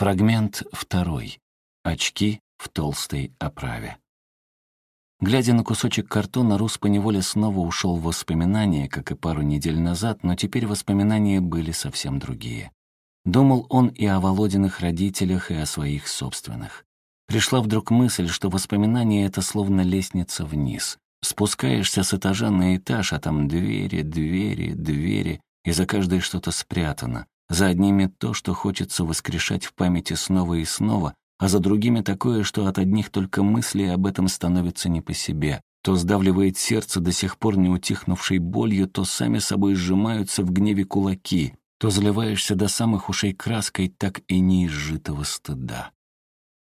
Фрагмент второй. Очки в толстой оправе. Глядя на кусочек картона, Рус поневоле снова ушел в воспоминания, как и пару недель назад, но теперь воспоминания были совсем другие. Думал он и о Володиных родителях, и о своих собственных. Пришла вдруг мысль, что воспоминания — это словно лестница вниз. Спускаешься с этажа на этаж, а там двери, двери, двери, и за каждой что-то спрятано. За одними то, что хочется воскрешать в памяти снова и снова, а за другими такое, что от одних только мыслей об этом становится не по себе. То сдавливает сердце до сих пор не утихнувшей болью, то сами собой сжимаются в гневе кулаки, то заливаешься до самых ушей краской так и неизжитого стыда.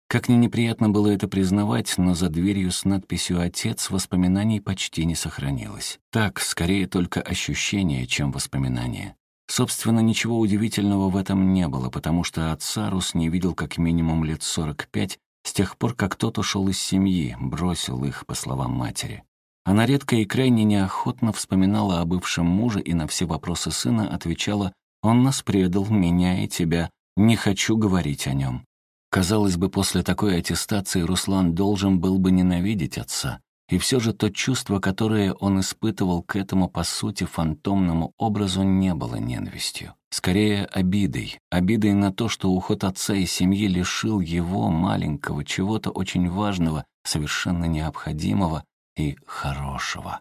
Как ни неприятно было это признавать, но за дверью с надписью «Отец» воспоминаний почти не сохранилось. Так, скорее только ощущение, чем воспоминания. Собственно, ничего удивительного в этом не было, потому что отца Рус не видел как минимум лет 45 с тех пор, как тот ушел из семьи, бросил их, по словам матери. Она редко и крайне неохотно вспоминала о бывшем муже и на все вопросы сына отвечала «Он нас предал, меня и тебя, не хочу говорить о нем». Казалось бы, после такой аттестации Руслан должен был бы ненавидеть отца. И все же то чувство, которое он испытывал к этому, по сути, фантомному образу, не было ненавистью. Скорее, обидой. Обидой на то, что уход отца и семьи лишил его, маленького, чего-то очень важного, совершенно необходимого и хорошего.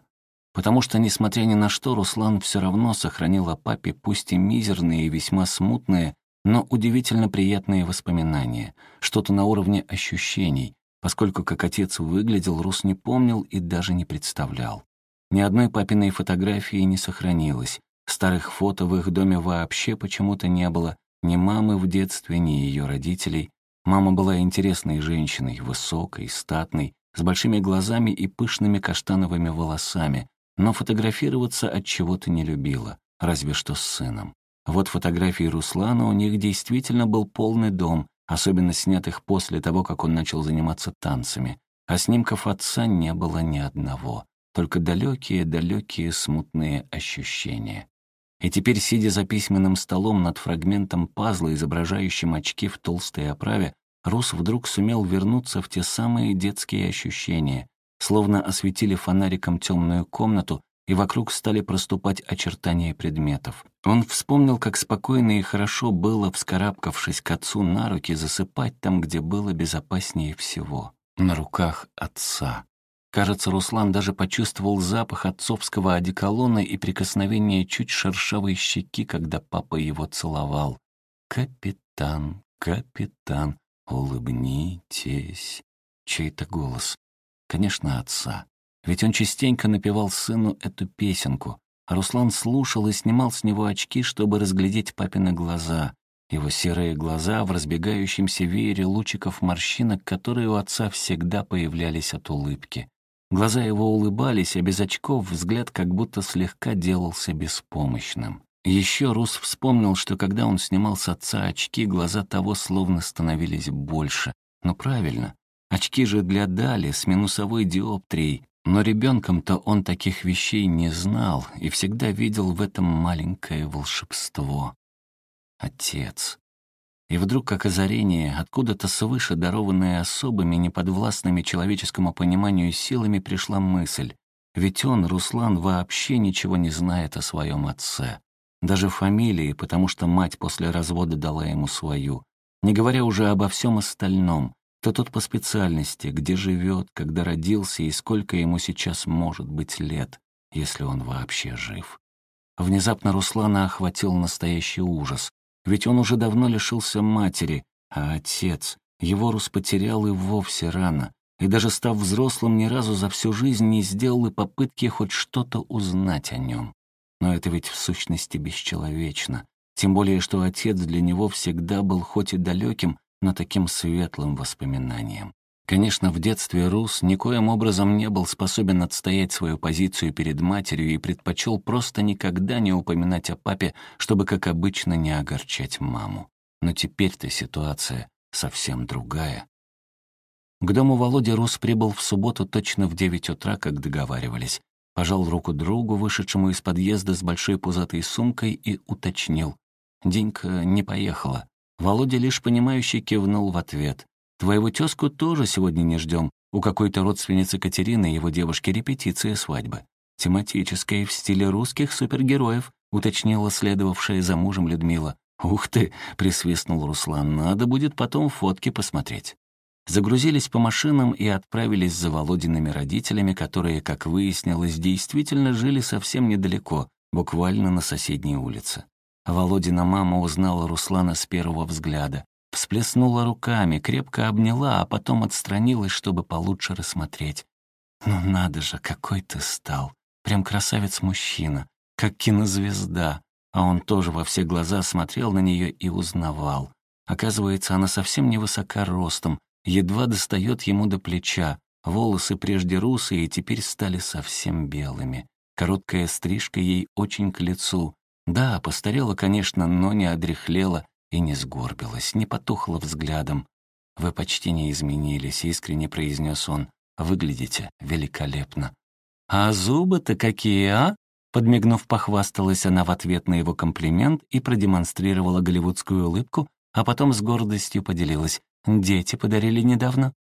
Потому что, несмотря ни на что, Руслан все равно сохранил о папе пусть и мизерные и весьма смутные, но удивительно приятные воспоминания, что-то на уровне ощущений, поскольку как отец выглядел, Рус не помнил и даже не представлял. Ни одной папиной фотографии не сохранилось, старых фото в их доме вообще почему-то не было, ни мамы в детстве, ни ее родителей. Мама была интересной женщиной, высокой, статной, с большими глазами и пышными каштановыми волосами, но фотографироваться от чего-то не любила, разве что с сыном. Вот фотографии Руслана, у них действительно был полный дом, особенно снятых после того, как он начал заниматься танцами. А снимков отца не было ни одного, только далекие-далекие смутные ощущения. И теперь, сидя за письменным столом над фрагментом пазла, изображающим очки в толстой оправе, Рус вдруг сумел вернуться в те самые детские ощущения, словно осветили фонариком темную комнату, и вокруг стали проступать очертания предметов. Он вспомнил, как спокойно и хорошо было, вскарабкавшись к отцу на руки, засыпать там, где было безопаснее всего. На руках отца. Кажется, Руслан даже почувствовал запах отцовского одеколона и прикосновение чуть шершавой щеки, когда папа его целовал. «Капитан, капитан, улыбнитесь». Чей-то голос. Конечно, отца. Ведь он частенько напевал сыну эту песенку, а Руслан слушал и снимал с него очки, чтобы разглядеть папины глаза, его серые глаза в разбегающемся веере лучиков морщинок, которые у отца всегда появлялись от улыбки. Глаза его улыбались, а без очков взгляд как будто слегка делался беспомощным. Еще Рус вспомнил, что когда он снимал с отца очки, глаза того словно становились больше. Но правильно, очки же для Дали с минусовой диоптрией, но ребенком-то он таких вещей не знал и всегда видел в этом маленькое волшебство. Отец. И вдруг, как озарение, откуда-то свыше дарованная особыми, неподвластными человеческому пониманию силами, пришла мысль. Ведь он, Руслан, вообще ничего не знает о своем отце. Даже фамилии, потому что мать после развода дала ему свою. Не говоря уже обо всем остальном, кто тот по специальности, где живет, когда родился и сколько ему сейчас может быть лет, если он вообще жив. Внезапно Руслана охватил настоящий ужас, ведь он уже давно лишился матери, а отец, его Рус потерял и вовсе рано, и даже став взрослым, ни разу за всю жизнь не сделал и попытки хоть что-то узнать о нем. Но это ведь в сущности бесчеловечно, тем более что отец для него всегда был хоть и далеким, но таким светлым воспоминанием. Конечно, в детстве Рус никоим образом не был способен отстоять свою позицию перед матерью и предпочел просто никогда не упоминать о папе, чтобы, как обычно, не огорчать маму. Но теперь-то ситуация совсем другая. К дому Володи Рус прибыл в субботу точно в девять утра, как договаривались. Пожал руку другу, вышедшему из подъезда с большой пузатой сумкой, и уточнил. Денька не поехала. Володя лишь понимающе кивнул в ответ. «Твоего тезку тоже сегодня не ждем. У какой-то родственницы Катерины и его девушки репетиция свадьбы. Тематическая в стиле русских супергероев», уточнила следовавшая за мужем Людмила. «Ух ты!» — присвистнул Руслан. «Надо будет потом фотки посмотреть». Загрузились по машинам и отправились за Володиными родителями, которые, как выяснилось, действительно жили совсем недалеко, буквально на соседней улице. Володина мама узнала Руслана с первого взгляда. Всплеснула руками, крепко обняла, а потом отстранилась, чтобы получше рассмотреть. «Ну надо же, какой ты стал! Прям красавец-мужчина, как кинозвезда!» А он тоже во все глаза смотрел на нее и узнавал. Оказывается, она совсем невысока ростом, едва достает ему до плеча. Волосы прежде русые теперь стали совсем белыми. Короткая стрижка ей очень к лицу. Да, постарела, конечно, но не одряхлела и не сгорбилась, не потухла взглядом. «Вы почти не изменились», — искренне произнес он. «Выглядите великолепно». «А зубы-то какие, а?» Подмигнув, похвасталась она в ответ на его комплимент и продемонстрировала голливудскую улыбку, а потом с гордостью поделилась. «Дети подарили недавно?»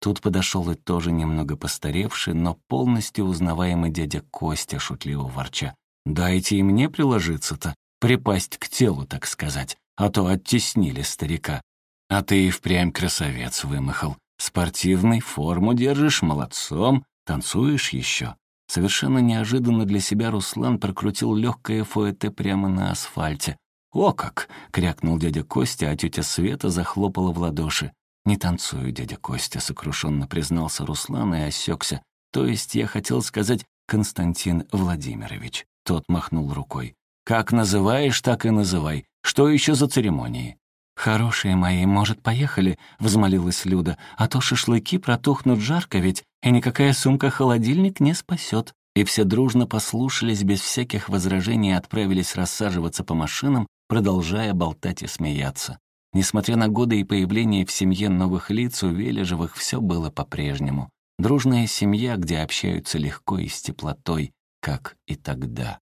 Тут подошел и тоже немного постаревший, но полностью узнаваемый дядя Костя, шутливо ворча. «Дайте и мне приложиться-то, припасть к телу, так сказать, а то оттеснили старика. А ты и впрямь красавец вымахал. Спортивный, форму держишь, молодцом, танцуешь еще. Совершенно неожиданно для себя Руслан прокрутил легкое фуэте прямо на асфальте. «О как!» — крякнул дядя Костя, а тетя Света захлопала в ладоши. «Не танцую, дядя Костя», — сокрушенно признался Руслан и осекся. «То есть я хотел сказать Константин Владимирович». Тот махнул рукой. «Как называешь, так и называй. Что еще за церемонии?» «Хорошие мои, может, поехали?» — взмолилась Люда. «А то шашлыки протухнут жарко ведь, и никакая сумка-холодильник не спасет». И все дружно послушались, без всяких возражений отправились рассаживаться по машинам, продолжая болтать и смеяться. Несмотря на годы и появление в семье новых лиц, у Вележевых все было по-прежнему. Дружная семья, где общаются легко и с теплотой, как и тогда.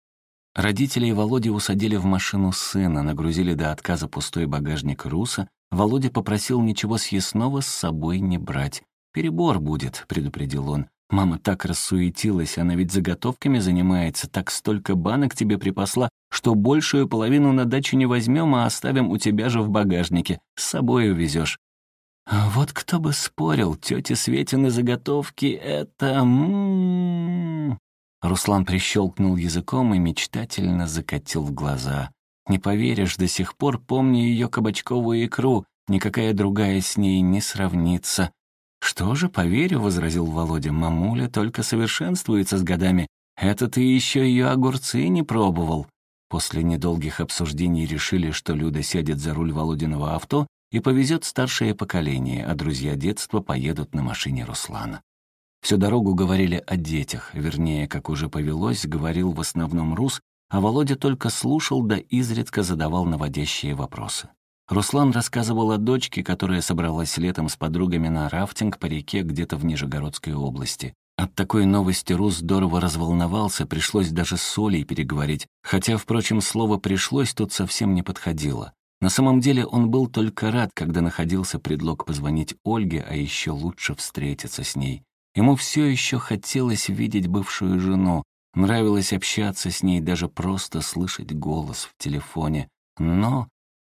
Родителей Володи усадили в машину сына, нагрузили до отказа пустой багажник Руса. Володя попросил ничего съестного с собой не брать. «Перебор будет», — предупредил он. «Мама так рассуетилась, она ведь заготовками занимается, так столько банок тебе припасла, что большую половину на дачу не возьмем, а оставим у тебя же в багажнике. С собой увезешь». Вот кто бы спорил, тети Светины заготовки — это... М -м -м. Руслан прищелкнул языком и мечтательно закатил глаза. «Не поверишь, до сих пор помню ее кабачковую икру, никакая другая с ней не сравнится». «Что же, поверю», — возразил Володя, — «мамуля только совершенствуется с годами. Это ты еще ее огурцы не пробовал». После недолгих обсуждений решили, что Люда сядет за руль Володиного авто и повезет старшее поколение, а друзья детства поедут на машине Руслана. Всю дорогу говорили о детях, вернее, как уже повелось, говорил в основном Рус, а Володя только слушал да изредка задавал наводящие вопросы. Руслан рассказывал о дочке, которая собралась летом с подругами на рафтинг по реке где-то в Нижегородской области. От такой новости Рус здорово разволновался, пришлось даже с Олей переговорить, хотя, впрочем, слово «пришлось» тут совсем не подходило. На самом деле он был только рад, когда находился предлог позвонить Ольге, а еще лучше встретиться с ней. Ему все еще хотелось видеть бывшую жену, нравилось общаться с ней, даже просто слышать голос в телефоне. Но,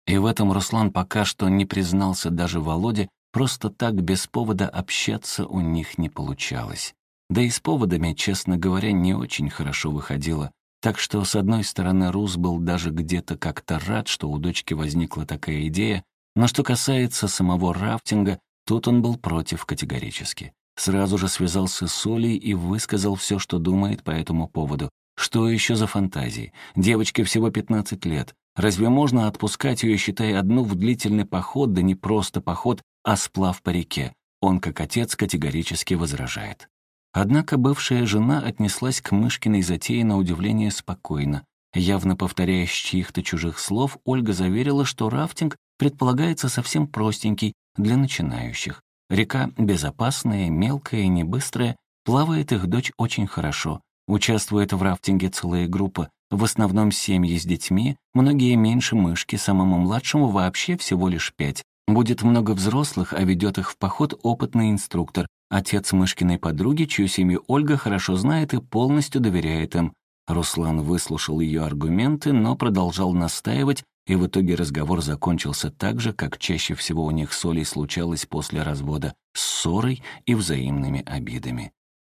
и в этом Руслан пока что не признался даже Володе, просто так без повода общаться у них не получалось. Да и с поводами, честно говоря, не очень хорошо выходило. Так что, с одной стороны, Рус был даже где-то как-то рад, что у дочки возникла такая идея, но что касается самого рафтинга, тут он был против категорически. Сразу же связался с Олей и высказал все, что думает по этому поводу. Что еще за фантазии? Девочке всего 15 лет. Разве можно отпускать ее, считая одну в длительный поход, да не просто поход, а сплав по реке? Он, как отец, категорически возражает. Однако бывшая жена отнеслась к Мышкиной затее на удивление спокойно. Явно повторяя чьих-то чужих слов, Ольга заверила, что рафтинг предполагается совсем простенький для начинающих. Река безопасная, мелкая, не быстрая, плавает их дочь очень хорошо. Участвует в рафтинге целая группа, в основном семьи с детьми, многие меньше мышки, самому младшему вообще всего лишь пять. Будет много взрослых, а ведет их в поход опытный инструктор, отец мышкиной подруги, чью семью Ольга хорошо знает и полностью доверяет им. Руслан выслушал ее аргументы, но продолжал настаивать, и в итоге разговор закончился так же, как чаще всего у них с Олей случалось после развода, ссорой и взаимными обидами.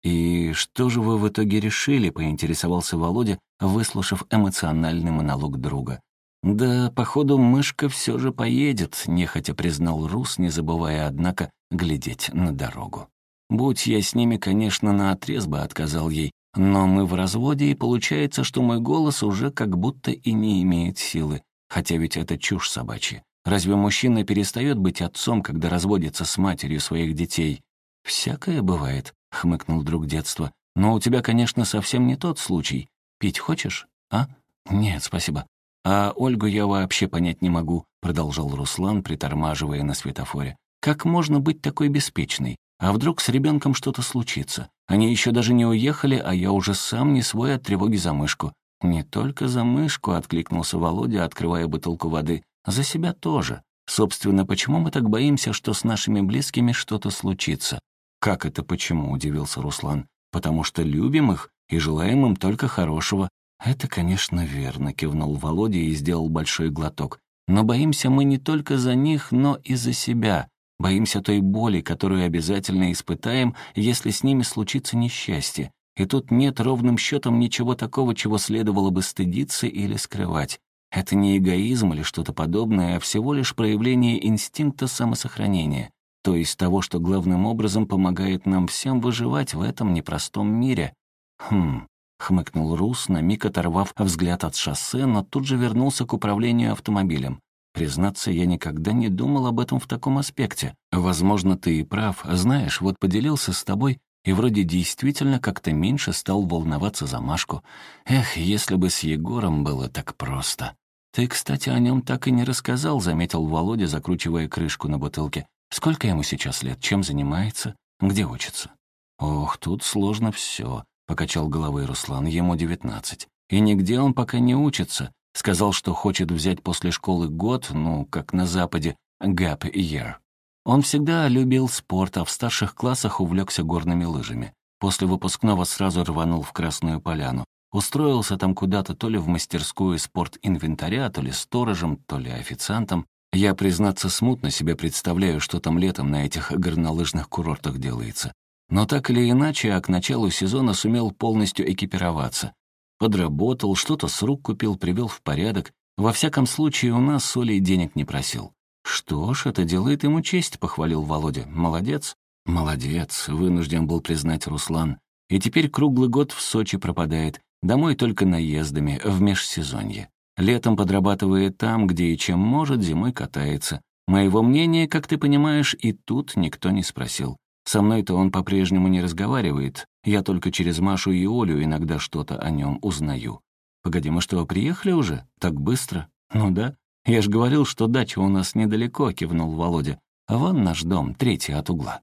«И что же вы в итоге решили?» — поинтересовался Володя, выслушав эмоциональный монолог друга. «Да, походу, мышка все же поедет», — нехотя признал Рус, не забывая, однако, глядеть на дорогу. «Будь я с ними, конечно, наотрез бы отказал ей, но мы в разводе, и получается, что мой голос уже как будто и не имеет силы, хотя ведь это чушь собачья. Разве мужчина перестает быть отцом, когда разводится с матерью своих детей? Всякое бывает», — хмыкнул друг детства. «Но у тебя, конечно, совсем не тот случай. Пить хочешь, а?» «Нет, спасибо. «А Ольгу я вообще понять не могу», — продолжал Руслан, притормаживая на светофоре. «Как можно быть такой беспечной? А вдруг с ребенком что-то случится? Они еще даже не уехали, а я уже сам не свой от тревоги за мышку». «Не только за мышку», — откликнулся Володя, открывая бутылку воды. «За себя тоже. Собственно, почему мы так боимся, что с нашими близкими что-то случится?» «Как это почему?» — удивился Руслан. «Потому что любим их и желаем им только хорошего, «Это, конечно, верно», — кивнул Володя и сделал большой глоток. «Но боимся мы не только за них, но и за себя. Боимся той боли, которую обязательно испытаем, если с ними случится несчастье. И тут нет ровным счетом ничего такого, чего следовало бы стыдиться или скрывать. Это не эгоизм или что-то подобное, а всего лишь проявление инстинкта самосохранения, то есть того, что главным образом помогает нам всем выживать в этом непростом мире. Хм, — хмыкнул Рус, на миг оторвав взгляд от шоссе, но тут же вернулся к управлению автомобилем. «Признаться, я никогда не думал об этом в таком аспекте. Возможно, ты и прав. Знаешь, вот поделился с тобой, и вроде действительно как-то меньше стал волноваться за Машку. Эх, если бы с Егором было так просто». «Ты, кстати, о нем так и не рассказал», — заметил Володя, закручивая крышку на бутылке. «Сколько ему сейчас лет? Чем занимается? Где учится?» «Ох, тут сложно все покачал головой Руслан, ему девятнадцать. И нигде он пока не учится. Сказал, что хочет взять после школы год, ну, как на Западе, gap year. Он всегда любил спорт, а в старших классах увлекся горными лыжами. После выпускного сразу рванул в Красную Поляну. Устроился там куда-то то ли в мастерскую спорт-инвентаря, то ли сторожем, то ли официантом. Я, признаться, смутно себе представляю, что там летом на этих горнолыжных курортах делается. Но так или иначе, а к началу сезона сумел полностью экипироваться. Подработал, что-то с рук купил, привел в порядок. Во всяком случае, у нас с Олей денег не просил. «Что ж, это делает ему честь», — похвалил Володя. «Молодец». «Молодец», — вынужден был признать Руслан. «И теперь круглый год в Сочи пропадает. Домой только наездами, в межсезонье. Летом подрабатывает там, где и чем может, зимой катается. Моего мнения, как ты понимаешь, и тут никто не спросил. Со мной-то он по-прежнему не разговаривает, я только через Машу и Олю иногда что-то о нем узнаю. Погоди, мы что, приехали уже? Так быстро? Ну да. Я ж говорил, что дача у нас недалеко, кивнул Володя. А вон наш дом, третий от угла.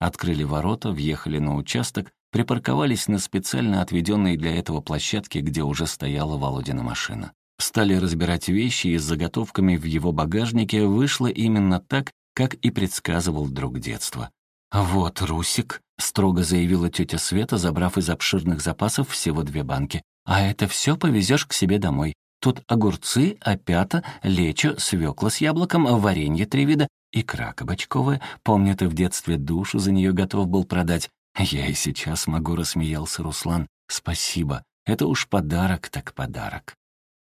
Открыли ворота, въехали на участок, припарковались на специально отведенной для этого площадке, где уже стояла Володина машина. Стали разбирать вещи, и с заготовками в его багажнике вышло именно так, как и предсказывал друг детства. «Вот, Русик», — строго заявила тетя Света, забрав из обширных запасов всего две банки. «А это все повезешь к себе домой. Тут огурцы, опята, лечо, свекла с яблоком, варенье три вида, икра кабачковая. Помню, ты в детстве душу за нее готов был продать. Я и сейчас могу, рассмеялся Руслан. Спасибо. Это уж подарок так подарок.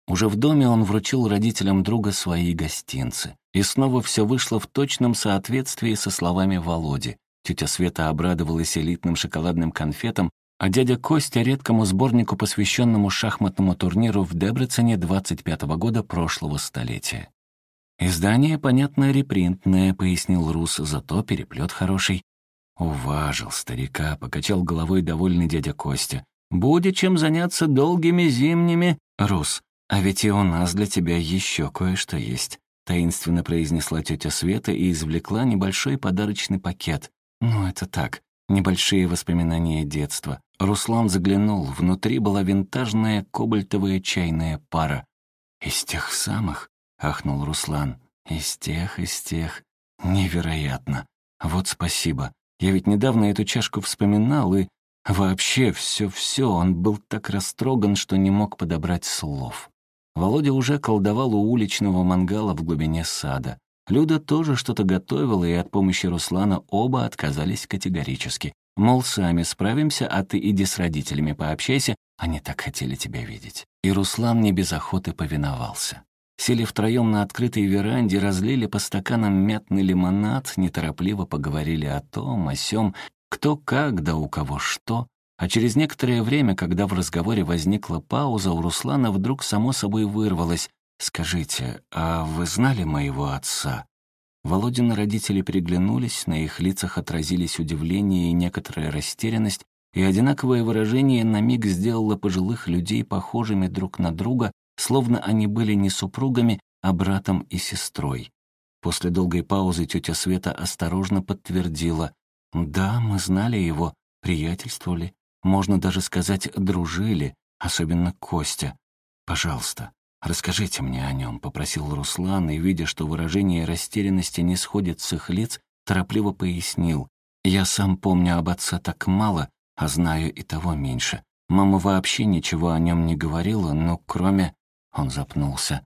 Уже в доме он вручил родителям друга свои гостинцы. И снова все вышло в точном соответствии со словами Володи. Тетя Света обрадовалась элитным шоколадным конфетам, а дядя Костя — редкому сборнику, посвященному шахматному турниру в Дебрецене 25-го года прошлого столетия. «Издание, понятно, репринтное», — пояснил Рус, зато переплет хороший. Уважил старика, покачал головой довольный дядя Костя. «Будет чем заняться долгими зимними...» «Рус, а ведь и у нас для тебя еще кое-что есть», — таинственно произнесла тетя Света и извлекла небольшой подарочный пакет. Ну, это так, небольшие воспоминания детства. Руслан заглянул. Внутри была винтажная кобальтовая чайная пара. «Из тех самых?» — ахнул Руслан. «Из тех, из тех. Невероятно. Вот спасибо. Я ведь недавно эту чашку вспоминал, и вообще все-все, он был так растроган, что не мог подобрать слов. Володя уже колдовал у уличного мангала в глубине сада. Люда тоже что-то готовила, и от помощи Руслана оба отказались категорически. Мол, сами справимся, а ты иди с родителями пообщайся, они так хотели тебя видеть. И Руслан не без охоты повиновался. Сели втроем на открытой веранде, разлили по стаканам мятный лимонад, неторопливо поговорили о том, о сём, кто как, да у кого что. А через некоторое время, когда в разговоре возникла пауза, у Руслана вдруг само собой вырвалось «Скажите, а вы знали моего отца?» Володины родители переглянулись, на их лицах отразились удивление и некоторая растерянность, и одинаковое выражение на миг сделало пожилых людей похожими друг на друга, словно они были не супругами, а братом и сестрой. После долгой паузы тетя Света осторожно подтвердила. «Да, мы знали его, приятельствовали, можно даже сказать, дружили, особенно Костя. Пожалуйста, расскажите мне о нем», — попросил Руслан, и, видя, что выражение растерянности не сходит с их лиц, торопливо пояснил. «Я сам помню об отце так мало, а знаю и того меньше. Мама вообще ничего о нем не говорила, но кроме...» Он запнулся.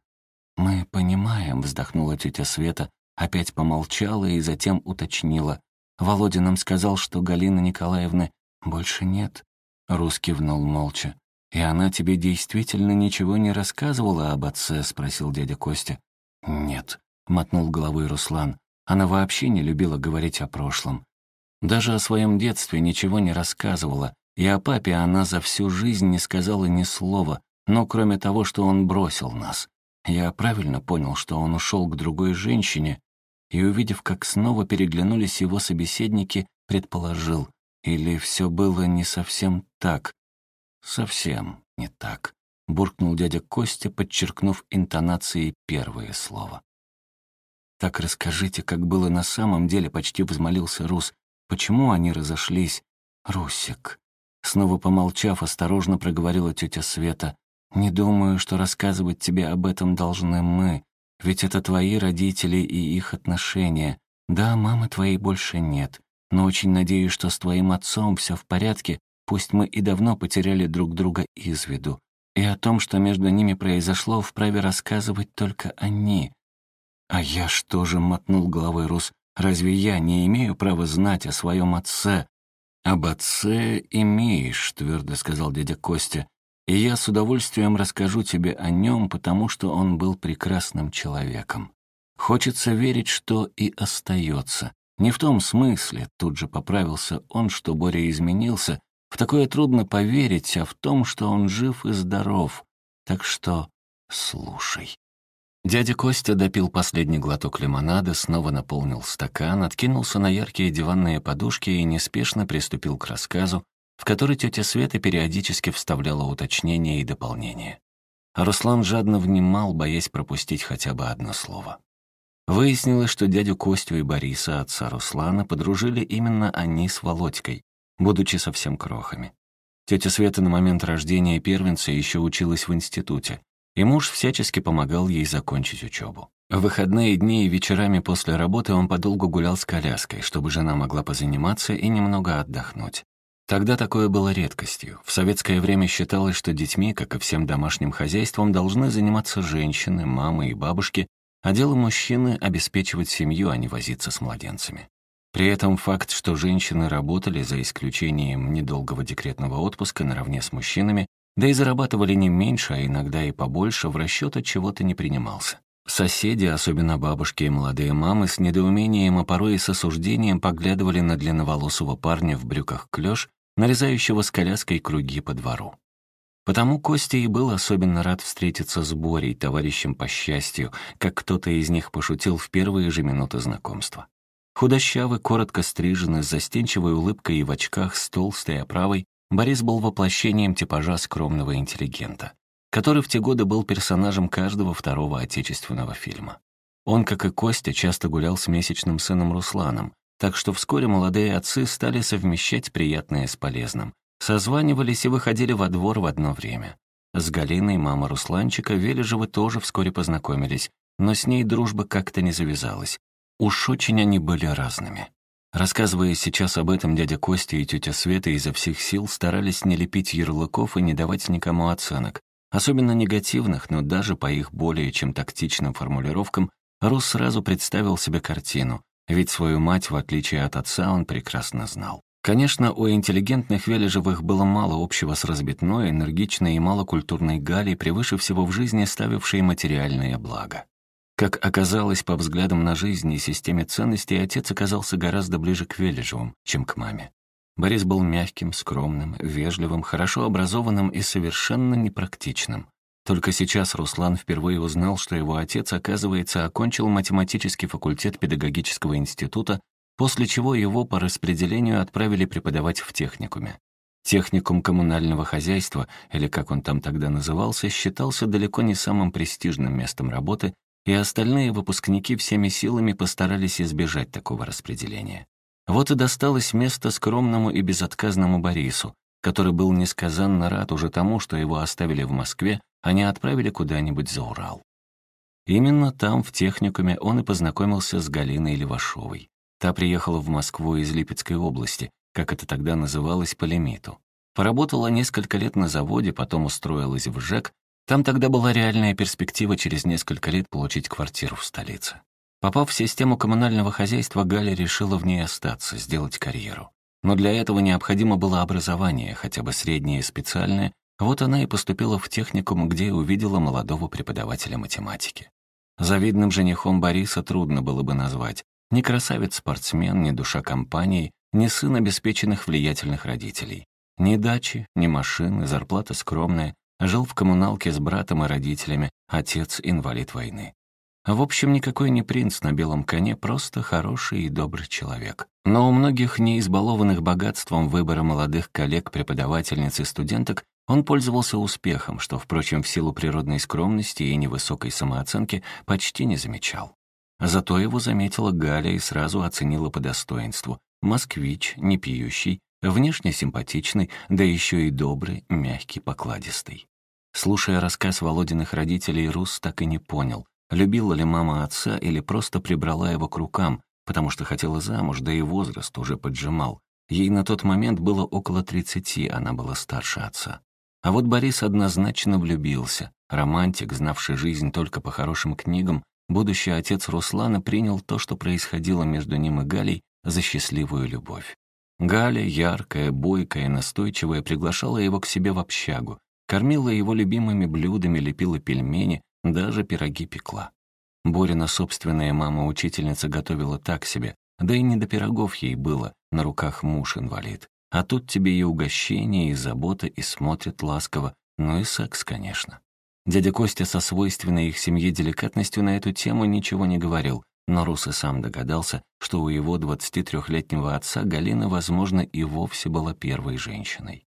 «Мы понимаем», — вздохнула тетя Света, опять помолчала и затем уточнила. «Володя нам сказал, что Галины Николаевны больше нет». Рус кивнул молча. «И она тебе действительно ничего не рассказывала об отце?» — спросил дядя Костя. «Нет», — мотнул головой Руслан. «Она вообще не любила говорить о прошлом. Даже о своем детстве ничего не рассказывала, и о папе она за всю жизнь не сказала ни слова, но кроме того, что он бросил нас. Я правильно понял, что он ушел к другой женщине, и, увидев, как снова переглянулись его собеседники, предположил, или все было не совсем так. Совсем не так, буркнул дядя Костя, подчеркнув интонацией первое слово. «Так расскажите, как было на самом деле», — почти взмолился Рус. «Почему они разошлись?» «Русик». Снова помолчав, осторожно проговорила тетя Света. Не думаю, что рассказывать тебе об этом должны мы, ведь это твои родители и их отношения. Да, мамы твоей больше нет, но очень надеюсь, что с твоим отцом все в порядке, пусть мы и давно потеряли друг друга из виду. И о том, что между ними произошло, вправе рассказывать только они. А я что же, мотнул головой Рус, разве я не имею права знать о своем отце? Об отце имеешь, твердо сказал дядя Костя и я с удовольствием расскажу тебе о нем, потому что он был прекрасным человеком. Хочется верить, что и остается. Не в том смысле, тут же поправился он, что Боря изменился, в такое трудно поверить, а в том, что он жив и здоров. Так что слушай. Дядя Костя допил последний глоток лимонада, снова наполнил стакан, откинулся на яркие диванные подушки и неспешно приступил к рассказу, в который тетя Света периодически вставляла уточнения и дополнения. А Руслан жадно внимал, боясь пропустить хотя бы одно слово. Выяснилось, что дядю Костю и Бориса, отца Руслана, подружили именно они с Володькой, будучи совсем крохами. Тетя Света на момент рождения первенца еще училась в институте, и муж всячески помогал ей закончить учебу. В выходные дни и вечерами после работы он подолгу гулял с коляской, чтобы жена могла позаниматься и немного отдохнуть. Тогда такое было редкостью. В советское время считалось, что детьми, как и всем домашним хозяйством, должны заниматься женщины, мамы и бабушки, а дело мужчины — обеспечивать семью, а не возиться с младенцами. При этом факт, что женщины работали, за исключением недолгого декретного отпуска, наравне с мужчинами, да и зарабатывали не меньше, а иногда и побольше, в расчет от чего-то не принимался. Соседи, особенно бабушки и молодые мамы, с недоумением, а порой и с осуждением поглядывали на длинноволосого парня в брюках клёш, нарезающего с коляской круги по двору. Потому Костя и был особенно рад встретиться с Борей, товарищем по счастью, как кто-то из них пошутил в первые же минуты знакомства. Худощавый, коротко стриженный, с застенчивой улыбкой и в очках с толстой оправой, Борис был воплощением типажа скромного интеллигента который в те годы был персонажем каждого второго отечественного фильма. Он, как и Костя, часто гулял с месячным сыном Русланом, так что вскоре молодые отцы стали совмещать приятное с полезным, Созванивались и выходили во двор в одно время. С Галиной, мама Русланчика, Вележевы тоже вскоре познакомились, но с ней дружба как-то не завязалась. Уж очень они были разными. Рассказывая сейчас об этом, дядя Костя и тетя Света изо всех сил старались не лепить ярлыков и не давать никому оценок, особенно негативных, но даже по их более чем тактичным формулировкам Рус сразу представил себе картину, ведь свою мать, в отличие от отца, он прекрасно знал. Конечно, у интеллигентных Вележевых было мало общего с разбитной, энергичной и малокультурной Галей, превыше всего в жизни ставившей материальное благо. Как оказалось, по взглядам на жизнь и системе ценностей, отец оказался гораздо ближе к Вележевым, чем к маме. Борис был мягким, скромным, вежливым, хорошо образованным и совершенно непрактичным. Только сейчас Руслан впервые узнал, что его отец, оказывается, окончил математический факультет педагогического института после чего его по распределению отправили преподавать в техникуме. Техникум коммунального хозяйства, или как он там тогда назывался, считался далеко не самым престижным местом работы, и остальные выпускники всеми силами постарались избежать такого распределения. Вот и досталось место скромному и безотказному Борису, который был несказанно рад уже тому, что его оставили в Москве, а не отправили куда-нибудь за Урал. Именно там, в техникуме, он и познакомился с Галиной Левашовой. Та приехала в Москву из Липецкой области, как это тогда называлось, по лимиту. Поработала несколько лет на заводе, потом устроилась в ЖЭК. Там тогда была реальная перспектива через несколько лет получить квартиру в столице. Попав в систему коммунального хозяйства, Галя решила в ней остаться, сделать карьеру. Но для этого необходимо было образование, хотя бы среднее и специальное. Вот она и поступила в техникум, где увидела молодого преподавателя математики. Завидным женихом Бориса трудно было бы назвать. Ни красавец-спортсмен, ни душа компании, ни сын обеспеченных влиятельных родителей. Ни дачи, ни машины, зарплата скромная, жил в коммуналке с братом и родителями, отец — инвалид войны. В общем, никакой не принц на белом коне, просто хороший и добрый человек. Но у многих не избалованных богатством выбора молодых коллег, преподавательниц и студенток он пользовался успехом, что, впрочем, в силу природной скромности и невысокой самооценки почти не замечал. Зато его заметила Галя и сразу оценила по достоинству. Москвич, не пьющий, внешне симпатичный, да еще и добрый, мягкий, покладистый. Слушая рассказ Володиных родителей, Рус так и не понял, любила ли мама отца или просто прибрала его к рукам, потому что хотела замуж, да и возраст уже поджимал. Ей на тот момент было около тридцати, она была старше отца. А вот Борис однозначно влюбился. Романтик, знавший жизнь только по хорошим книгам, Будущий отец Руслана принял то, что происходило между ним и Галей, за счастливую любовь. Галя, яркая, бойкая, настойчивая, приглашала его к себе в общагу, кормила его любимыми блюдами, лепила пельмени, даже пироги пекла. Борина собственная мама-учительница готовила так себе, да и не до пирогов ей было, на руках муж-инвалид. А тут тебе и угощение, и забота, и смотрит ласково, ну и секс, конечно. Дядя Костя со свойственной их семье деликатностью на эту тему ничего не говорил, но Рус и сам догадался, что у его 23-летнего отца Галина, возможно, и вовсе была первой женщиной.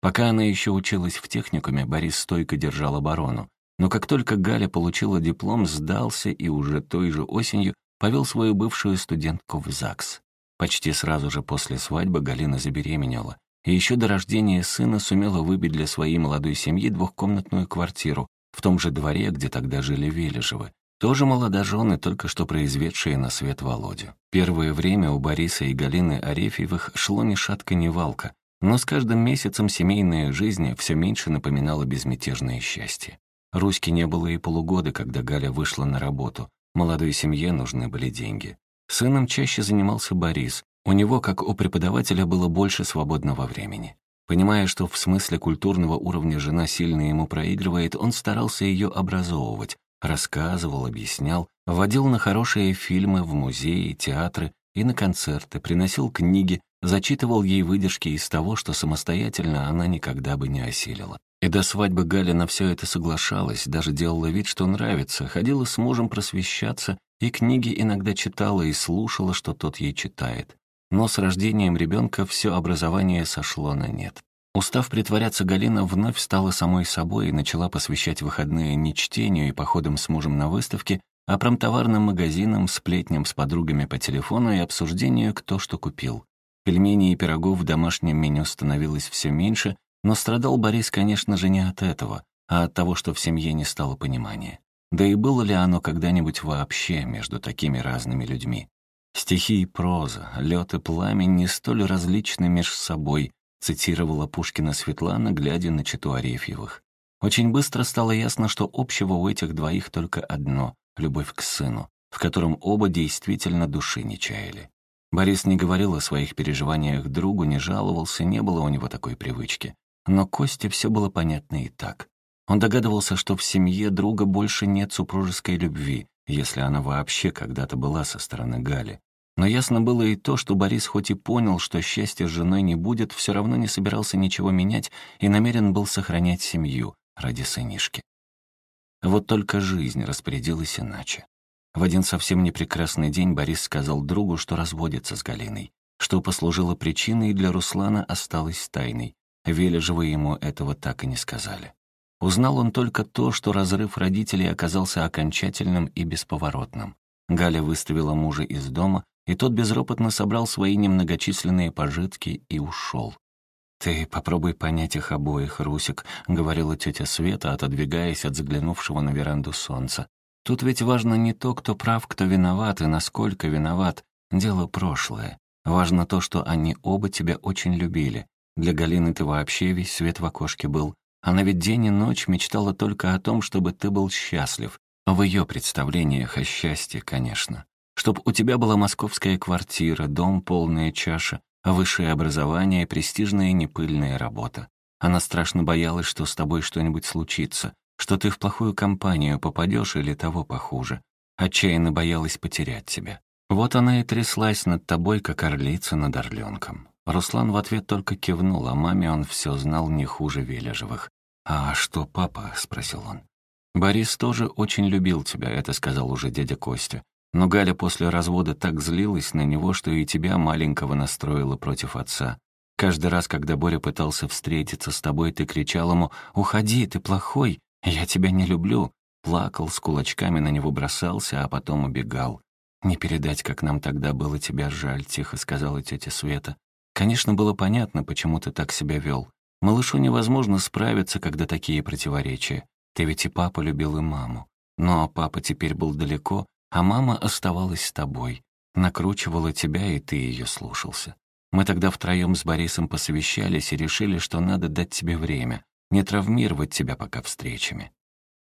Пока она еще училась в техникуме, Борис стойко держал оборону. Но как только Галя получила диплом, сдался и уже той же осенью повел свою бывшую студентку в ЗАГС. Почти сразу же после свадьбы Галина забеременела, и еще до рождения сына сумела выбить для своей молодой семьи двухкомнатную квартиру, в том же дворе, где тогда жили Вележевы, тоже молодожены, только что произведшие на свет Володю. Первое время у Бориса и Галины Арефьевых шло ни шатка, ни валка, но с каждым месяцем семейная жизнь все меньше напоминала безмятежное счастье. Руське не было и полугода, когда Галя вышла на работу. Молодой семье нужны были деньги. Сыном чаще занимался Борис. У него, как у преподавателя, было больше свободного времени. Понимая, что в смысле культурного уровня жена сильно ему проигрывает, он старался ее образовывать, рассказывал, объяснял, водил на хорошие фильмы, в музеи, театры и на концерты, приносил книги, зачитывал ей выдержки из того, что самостоятельно она никогда бы не осилила. И до свадьбы Галя на все это соглашалась, даже делала вид, что нравится, ходила с мужем просвещаться, и книги иногда читала и слушала, что тот ей читает. Но с рождением ребенка все образование сошло на нет. Устав притворяться, Галина вновь стала самой собой и начала посвящать выходные не чтению и походам с мужем на выставке, а промтоварным магазинам, сплетням с подругами по телефону и обсуждению, кто что купил. Пельменей и пирогов в домашнем меню становилось все меньше, но страдал Борис, конечно же, не от этого, а от того, что в семье не стало понимания. Да и было ли оно когда-нибудь вообще между такими разными людьми? Стихи и проза, лед и пламень не столь различны меж собой, цитировала Пушкина Светлана, глядя на читу Арефьевых. Очень быстро стало ясно, что общего у этих двоих только одно — любовь к сыну, в котором оба действительно души не чаяли. Борис не говорил о своих переживаниях другу, не жаловался, не было у него такой привычки. Но Косте все было понятно и так. Он догадывался, что в семье друга больше нет супружеской любви, если она вообще когда-то была со стороны Гали. Но ясно было и то, что Борис хоть и понял, что счастья с женой не будет, все равно не собирался ничего менять и намерен был сохранять семью ради сынишки. Вот только жизнь распорядилась иначе. В один совсем непрекрасный день Борис сказал другу, что разводится с Галиной, что послужило причиной и для Руслана осталось тайной. Вележевы ему этого так и не сказали. Узнал он только то, что разрыв родителей оказался окончательным и бесповоротным. Галя выставила мужа из дома, и тот безропотно собрал свои немногочисленные пожитки и ушел. «Ты попробуй понять их обоих, Русик», — говорила тетя Света, отодвигаясь от заглянувшего на веранду солнца. «Тут ведь важно не то, кто прав, кто виноват и насколько виноват. Дело прошлое. Важно то, что они оба тебя очень любили. Для Галины ты вообще весь свет в окошке был. Она ведь день и ночь мечтала только о том, чтобы ты был счастлив. В ее представлениях о счастье, конечно. Чтоб у тебя была московская квартира, дом, полная чаша, высшее образование, престижная непыльная работа. Она страшно боялась, что с тобой что-нибудь случится, что ты в плохую компанию попадешь или того похуже. Отчаянно боялась потерять тебя. Вот она и тряслась над тобой, как орлица над орленком. Руслан в ответ только кивнул, а маме он все знал не хуже Вележевых. «А что папа?» — спросил он. «Борис тоже очень любил тебя», — это сказал уже дядя Костя. Но Галя после развода так злилась на него, что и тебя маленького настроила против отца. Каждый раз, когда Боря пытался встретиться с тобой, ты кричал ему «Уходи, ты плохой, я тебя не люблю». Плакал, с кулачками на него бросался, а потом убегал. «Не передать, как нам тогда было тебя жаль», — тихо сказала тетя Света. «Конечно, было понятно, почему ты так себя вел. Малышу невозможно справиться, когда такие противоречия. Ты ведь и папа любил, и маму. Но папа теперь был далеко, а мама оставалась с тобой. Накручивала тебя, и ты ее слушался. Мы тогда втроем с Борисом посовещались и решили, что надо дать тебе время, не травмировать тебя пока встречами.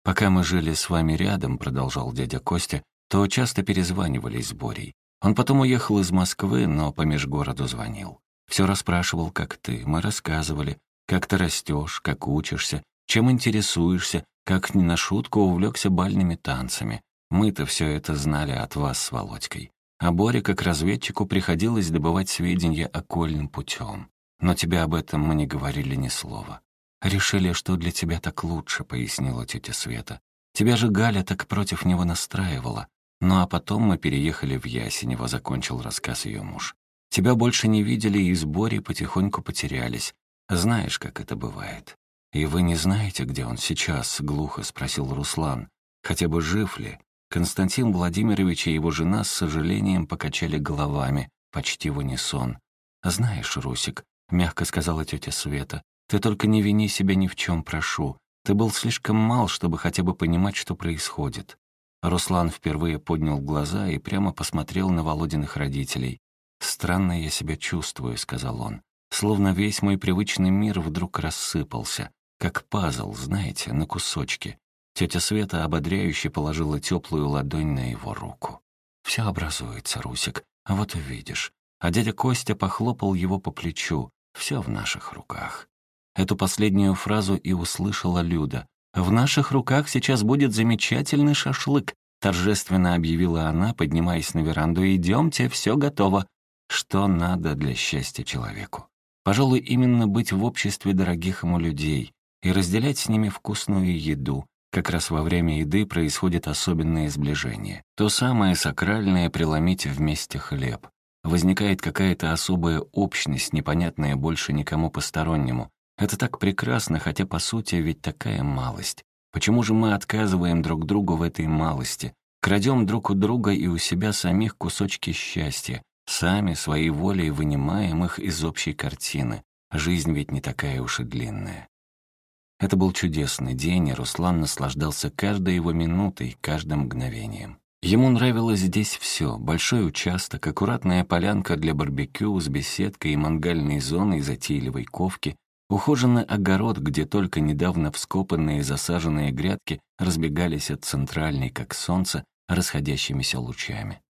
Пока мы жили с вами рядом, продолжал дядя Костя, то часто перезванивались с Борей. Он потом уехал из Москвы, но по межгороду звонил. Все расспрашивал, как ты. Мы рассказывали, как ты растешь, как учишься, чем интересуешься, как не на шутку увлекся бальными танцами. Мы-то все это знали от вас с Володькой. А Боре, как разведчику, приходилось добывать сведения окольным путем. Но тебе об этом мы не говорили ни слова. «Решили, что для тебя так лучше», — пояснила тетя Света. «Тебя же Галя так против него настраивала. Ну а потом мы переехали в Ясенево», — закончил рассказ ее муж. «Тебя больше не видели и с Борей потихоньку потерялись. Знаешь, как это бывает. И вы не знаете, где он сейчас?» — глухо спросил Руслан. «Хотя бы жив ли?» Константин Владимирович и его жена с сожалением покачали головами, почти в унисон. «Знаешь, Русик», — мягко сказала тетя Света, «ты только не вини себя ни в чем, прошу. Ты был слишком мал, чтобы хотя бы понимать, что происходит». Руслан впервые поднял глаза и прямо посмотрел на Володиных родителей. «Странно я себя чувствую», — сказал он. Словно весь мой привычный мир вдруг рассыпался, как пазл, знаете, на кусочки. Тетя Света ободряюще положила теплую ладонь на его руку. «Все образуется, Русик, а вот увидишь». А дядя Костя похлопал его по плечу. «Все в наших руках». Эту последнюю фразу и услышала Люда. «В наших руках сейчас будет замечательный шашлык», торжественно объявила она, поднимаясь на веранду. «Идемте, все готово». Что надо для счастья человеку? Пожалуй, именно быть в обществе дорогих ему людей и разделять с ними вкусную еду. Как раз во время еды происходит особенное сближение. То самое сакральное преломить вместе хлеб. Возникает какая-то особая общность, непонятная больше никому постороннему. Это так прекрасно, хотя по сути ведь такая малость. Почему же мы отказываем друг другу в этой малости? Крадем друг у друга и у себя самих кусочки счастья, Сами, своей волей вынимаем их из общей картины. Жизнь ведь не такая уж и длинная. Это был чудесный день, и Руслан наслаждался каждой его минутой, каждым мгновением. Ему нравилось здесь все: большой участок, аккуратная полянка для барбекю с беседкой и мангальной зоной затейливой ковки, ухоженный огород, где только недавно вскопанные и засаженные грядки разбегались от центральной, как солнце, расходящимися лучами.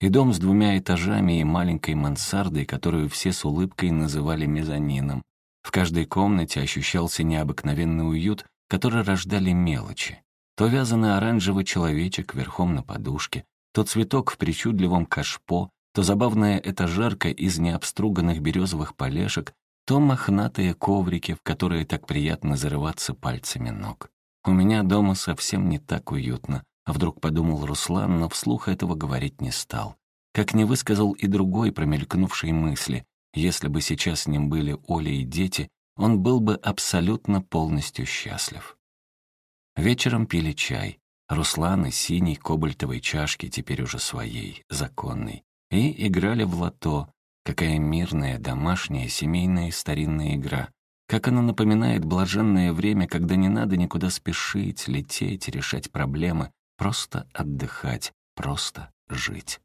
И дом с двумя этажами и маленькой мансардой, которую все с улыбкой называли мезонином. В каждой комнате ощущался необыкновенный уют, который рождали мелочи. То вязаный оранжевый человечек верхом на подушке, то цветок в причудливом кашпо, то забавная этажерка из необструганных березовых полешек, то мохнатые коврики, в которые так приятно зарываться пальцами ног. У меня дома совсем не так уютно, а вдруг подумал Руслан, но вслух этого говорить не стал. Как не высказал и другой промелькнувшей мысли. Если бы сейчас с ним были Оля и дети, он был бы абсолютно полностью счастлив. Вечером пили чай. Руслан и синей кобальтовой чашки, теперь уже своей, законной. И играли в лото. Какая мирная, домашняя, семейная старинная игра. Как она напоминает блаженное время, когда не надо никуда спешить, лететь, решать проблемы, просто отдыхать, просто жить.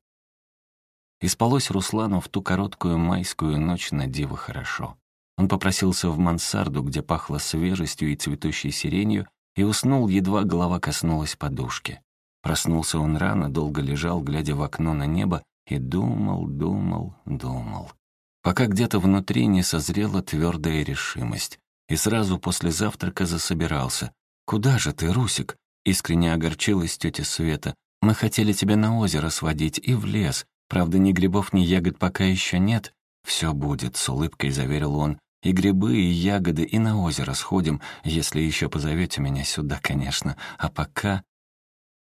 И спалось Руслану в ту короткую майскую ночь на диво хорошо. Он попросился в мансарду, где пахло свежестью и цветущей сиренью, и уснул, едва голова коснулась подушки. Проснулся он рано, долго лежал, глядя в окно на небо, и думал, думал, думал. Пока где-то внутри не созрела твердая решимость. И сразу после завтрака засобирался. «Куда же ты, Русик?» — искренне огорчилась тетя Света. «Мы хотели тебя на озеро сводить и в лес. Правда, ни грибов, ни ягод пока еще нет». «Все будет», — с улыбкой заверил он. И грибы, и ягоды, и на озеро сходим, если еще позовете меня сюда, конечно. А пока...»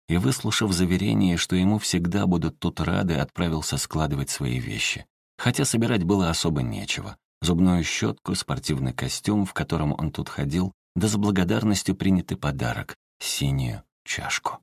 И, выслушав заверение, что ему всегда будут тут рады, отправился складывать свои вещи. Хотя собирать было особо нечего. Зубную щетку, спортивный костюм, в котором он тут ходил, да с благодарностью принятый подарок — синюю чашку.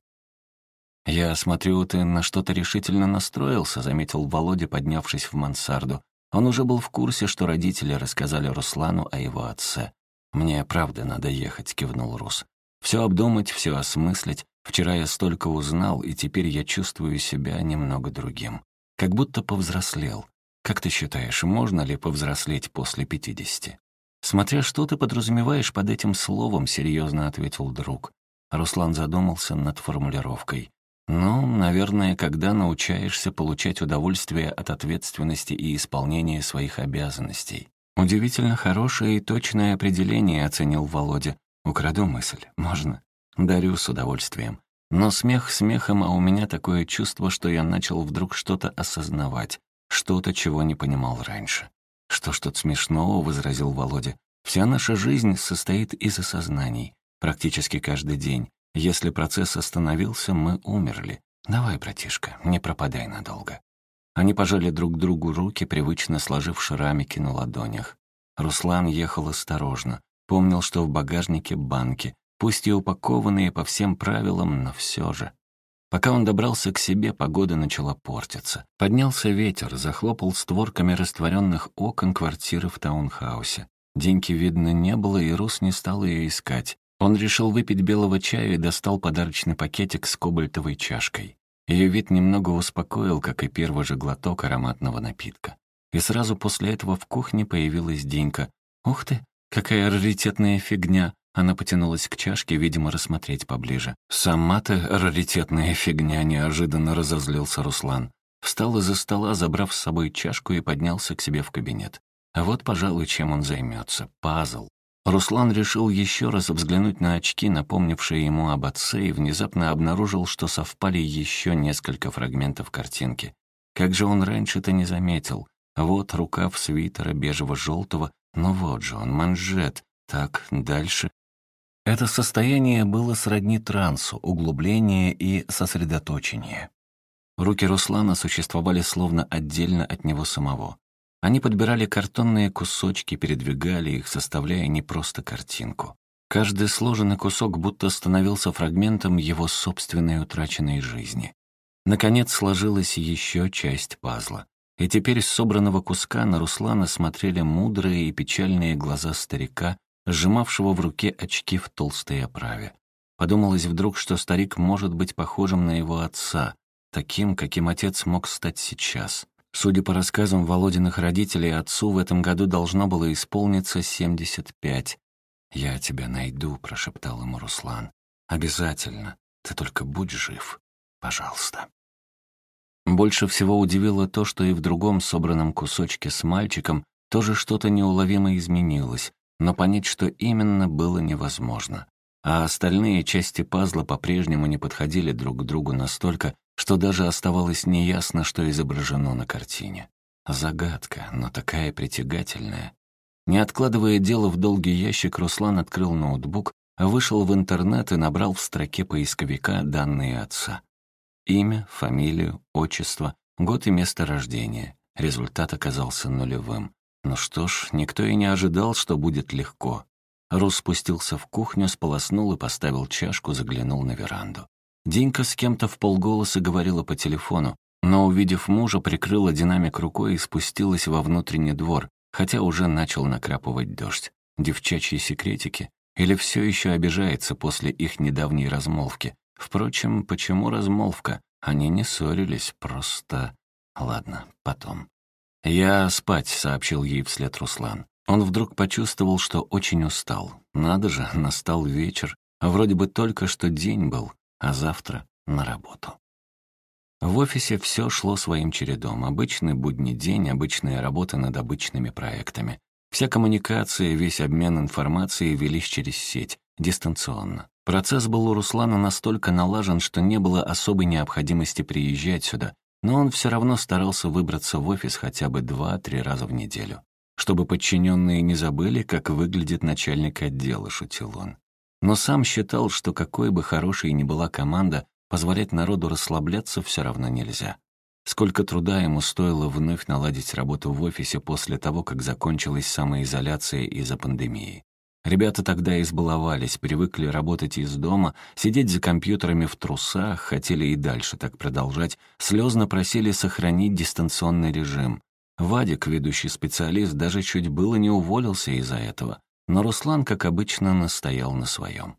«Я смотрю, ты на что-то решительно настроился», — заметил Володя, поднявшись в мансарду. Он уже был в курсе, что родители рассказали Руслану о его отце. «Мне правда надо ехать», — кивнул Рус. «Все обдумать, все осмыслить. Вчера я столько узнал, и теперь я чувствую себя немного другим. Как будто повзрослел. Как ты считаешь, можно ли повзрослеть после пятидесяти?» «Смотря что ты подразумеваешь под этим словом», — серьезно ответил друг. Руслан задумался над формулировкой. Ну, наверное, когда научаешься получать удовольствие от ответственности и исполнения своих обязанностей. Удивительно хорошее и точное определение оценил Володя. Украду мысль. Можно. Дарю с удовольствием. Но смех смехом, а у меня такое чувство, что я начал вдруг что-то осознавать, что-то, чего не понимал раньше. «Что ж тут смешного?» — возразил Володя. «Вся наша жизнь состоит из осознаний. Практически каждый день. Если процесс остановился, мы умерли. Давай, братишка, не пропадай надолго». Они пожали друг другу руки, привычно сложив шрамики на ладонях. Руслан ехал осторожно, помнил, что в багажнике банки, пусть и упакованные по всем правилам, но все же. Пока он добрался к себе, погода начала портиться. Поднялся ветер, захлопал створками растворенных окон квартиры в таунхаусе. Деньги видно не было, и Рус не стал ее искать. Он решил выпить белого чая и достал подарочный пакетик с кобальтовой чашкой. Ее вид немного успокоил, как и первый же глоток ароматного напитка. И сразу после этого в кухне появилась Денька. «Ух ты, какая раритетная фигня!» Она потянулась к чашке, видимо, рассмотреть поближе. «Сама ты раритетная фигня!» — неожиданно разозлился Руслан. Встал из-за стола, забрав с собой чашку и поднялся к себе в кабинет. А вот, пожалуй, чем он займется. Пазл. Руслан решил еще раз взглянуть на очки, напомнившие ему об отце, и внезапно обнаружил, что совпали еще несколько фрагментов картинки. Как же он раньше-то не заметил? Вот рукав свитера бежево-желтого, ну вот же он, манжет. Так, дальше. Это состояние было сродни трансу, углубление и сосредоточение. Руки Руслана существовали словно отдельно от него самого. Они подбирали картонные кусочки, передвигали их, составляя не просто картинку. Каждый сложенный кусок будто становился фрагментом его собственной утраченной жизни. Наконец сложилась еще часть пазла. И теперь с собранного куска на Руслана смотрели мудрые и печальные глаза старика, сжимавшего в руке очки в толстой оправе. Подумалось вдруг, что старик может быть похожим на его отца, таким, каким отец мог стать сейчас. Судя по рассказам Володиных родителей, отцу в этом году должно было исполниться 75. «Я тебя найду», — прошептал ему Руслан. «Обязательно. Ты только будь жив. Пожалуйста». Больше всего удивило то, что и в другом собранном кусочке с мальчиком тоже что-то неуловимо изменилось, но понять, что именно, было невозможно. А остальные части пазла по-прежнему не подходили друг к другу настолько, что даже оставалось неясно, что изображено на картине. Загадка, но такая притягательная. Не откладывая дело в долгий ящик, Руслан открыл ноутбук, вышел в интернет и набрал в строке поисковика данные отца. Имя, фамилию, отчество, год и место рождения. Результат оказался нулевым. Ну что ж, никто и не ожидал, что будет легко. Рус спустился в кухню, сполоснул и поставил чашку, заглянул на веранду. Динка с кем-то в полголоса говорила по телефону, но, увидев мужа, прикрыла динамик рукой и спустилась во внутренний двор, хотя уже начал накрапывать дождь. Девчачьи секретики? Или все еще обижается после их недавней размолвки? Впрочем, почему размолвка? Они не ссорились, просто... Ладно, потом. «Я спать», — сообщил ей вслед Руслан. Он вдруг почувствовал, что очень устал. Надо же, настал вечер, а вроде бы только что день был, а завтра на работу. В офисе все шло своим чередом. Обычный будний день, обычная работа над обычными проектами. Вся коммуникация, весь обмен информацией велись через сеть, дистанционно. Процесс был у Руслана настолько налажен, что не было особой необходимости приезжать сюда, но он все равно старался выбраться в офис хотя бы два-три раза в неделю. Чтобы подчиненные не забыли, как выглядит начальник отдела, шутил он. Но сам считал, что какой бы хорошей ни была команда, позволять народу расслабляться все равно нельзя. Сколько труда ему стоило вновь наладить работу в офисе после того, как закончилась самоизоляция из-за пандемии. Ребята тогда избаловались, привыкли работать из дома, сидеть за компьютерами в трусах, хотели и дальше так продолжать, слезно просили сохранить дистанционный режим. Вадик, ведущий специалист, даже чуть было не уволился из-за этого, но Руслан, как обычно, настоял на своем.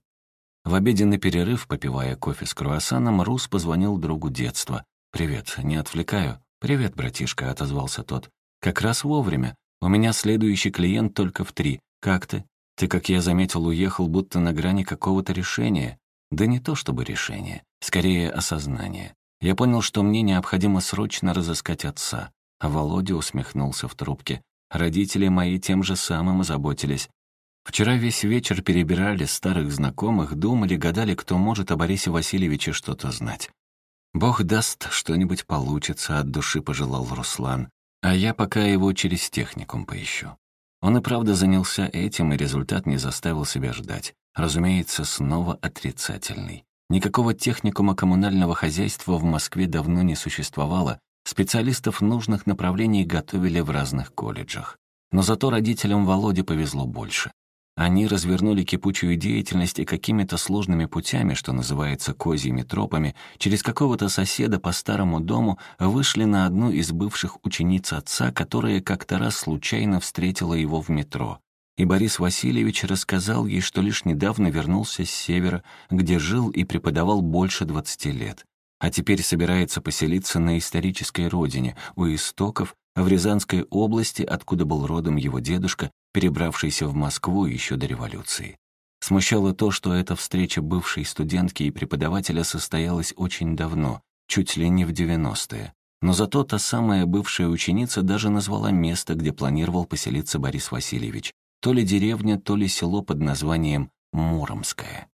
В обеденный перерыв, попивая кофе с круассаном, Рус позвонил другу детства. «Привет, не отвлекаю?» «Привет, братишка», — отозвался тот. «Как раз вовремя. У меня следующий клиент только в три. Как ты?» Ты, как я заметил, уехал будто на грани какого-то решения. Да не то чтобы решение, скорее осознание. Я понял, что мне необходимо срочно разыскать отца. А Володя усмехнулся в трубке. Родители мои тем же самым озаботились. Вчера весь вечер перебирали старых знакомых, думали, гадали, кто может о Борисе Васильевиче что-то знать. «Бог даст, что-нибудь получится», — от души пожелал Руслан. «А я пока его через техникум поищу». Он и правда занялся этим, и результат не заставил себя ждать. Разумеется, снова отрицательный. Никакого техникума коммунального хозяйства в Москве давно не существовало, специалистов нужных направлений готовили в разных колледжах. Но зато родителям Володе повезло больше. Они развернули кипучую деятельность и какими-то сложными путями, что называется козьими тропами, через какого-то соседа по старому дому вышли на одну из бывших учениц отца, которая как-то раз случайно встретила его в метро. И Борис Васильевич рассказал ей, что лишь недавно вернулся с севера, где жил и преподавал больше 20 лет. А теперь собирается поселиться на исторической родине, у истоков, в Рязанской области, откуда был родом его дедушка, перебравшийся в Москву еще до революции. Смущало то, что эта встреча бывшей студентки и преподавателя состоялась очень давно, чуть ли не в 90-е. Но зато та самая бывшая ученица даже назвала место, где планировал поселиться Борис Васильевич. То ли деревня, то ли село под названием Муромское.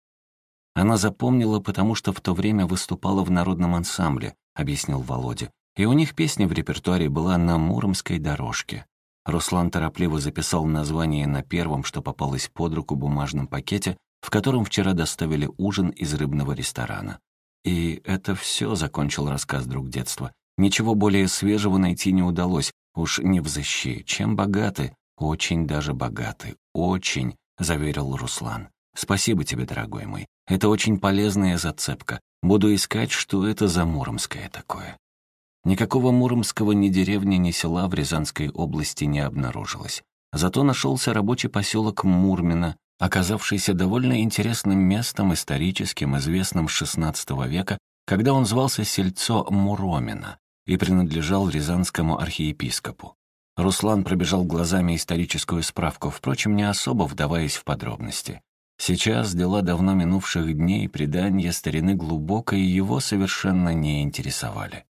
Она запомнила, потому что в то время выступала в народном ансамбле, объяснил Володя, и у них песня в репертуаре была на Муромской дорожке. Руслан торопливо записал название на первом, что попалось под руку бумажном пакете, в котором вчера доставили ужин из рыбного ресторана. И это все закончил рассказ друг детства. Ничего более свежего найти не удалось, уж не в взыщи. Чем богаты? Очень даже богаты. Очень, заверил Руслан. Спасибо тебе, дорогой мой. Это очень полезная зацепка. Буду искать, что это за Муромское такое. Никакого Муромского ни деревни, ни села в Рязанской области не обнаружилось. Зато нашелся рабочий поселок Мурмина, оказавшийся довольно интересным местом, историческим, известным с XVI века, когда он звался Сельцо Муромина и принадлежал Рязанскому архиепископу. Руслан пробежал глазами историческую справку, впрочем, не особо вдаваясь в подробности. Сейчас дела давно минувших дней, предания старины глубоко и его совершенно не интересовали.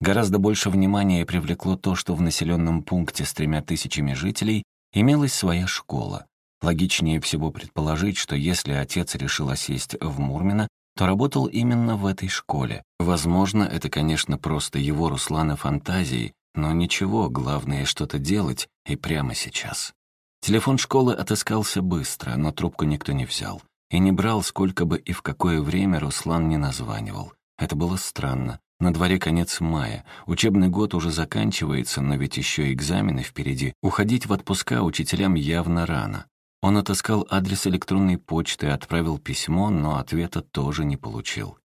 Гораздо больше внимания привлекло то, что в населенном пункте с тремя тысячами жителей имелась своя школа. Логичнее всего предположить, что если отец решил осесть в Мурмино, то работал именно в этой школе. Возможно, это, конечно, просто его Руслана фантазии, но ничего, главное что-то делать, и прямо сейчас. Телефон школы отыскался быстро, но трубку никто не взял. И не брал, сколько бы и в какое время Руслан не названивал. Это было странно. На дворе конец мая. Учебный год уже заканчивается, но ведь еще экзамены впереди. Уходить в отпуска учителям явно рано. Он отыскал адрес электронной почты, отправил письмо, но ответа тоже не получил.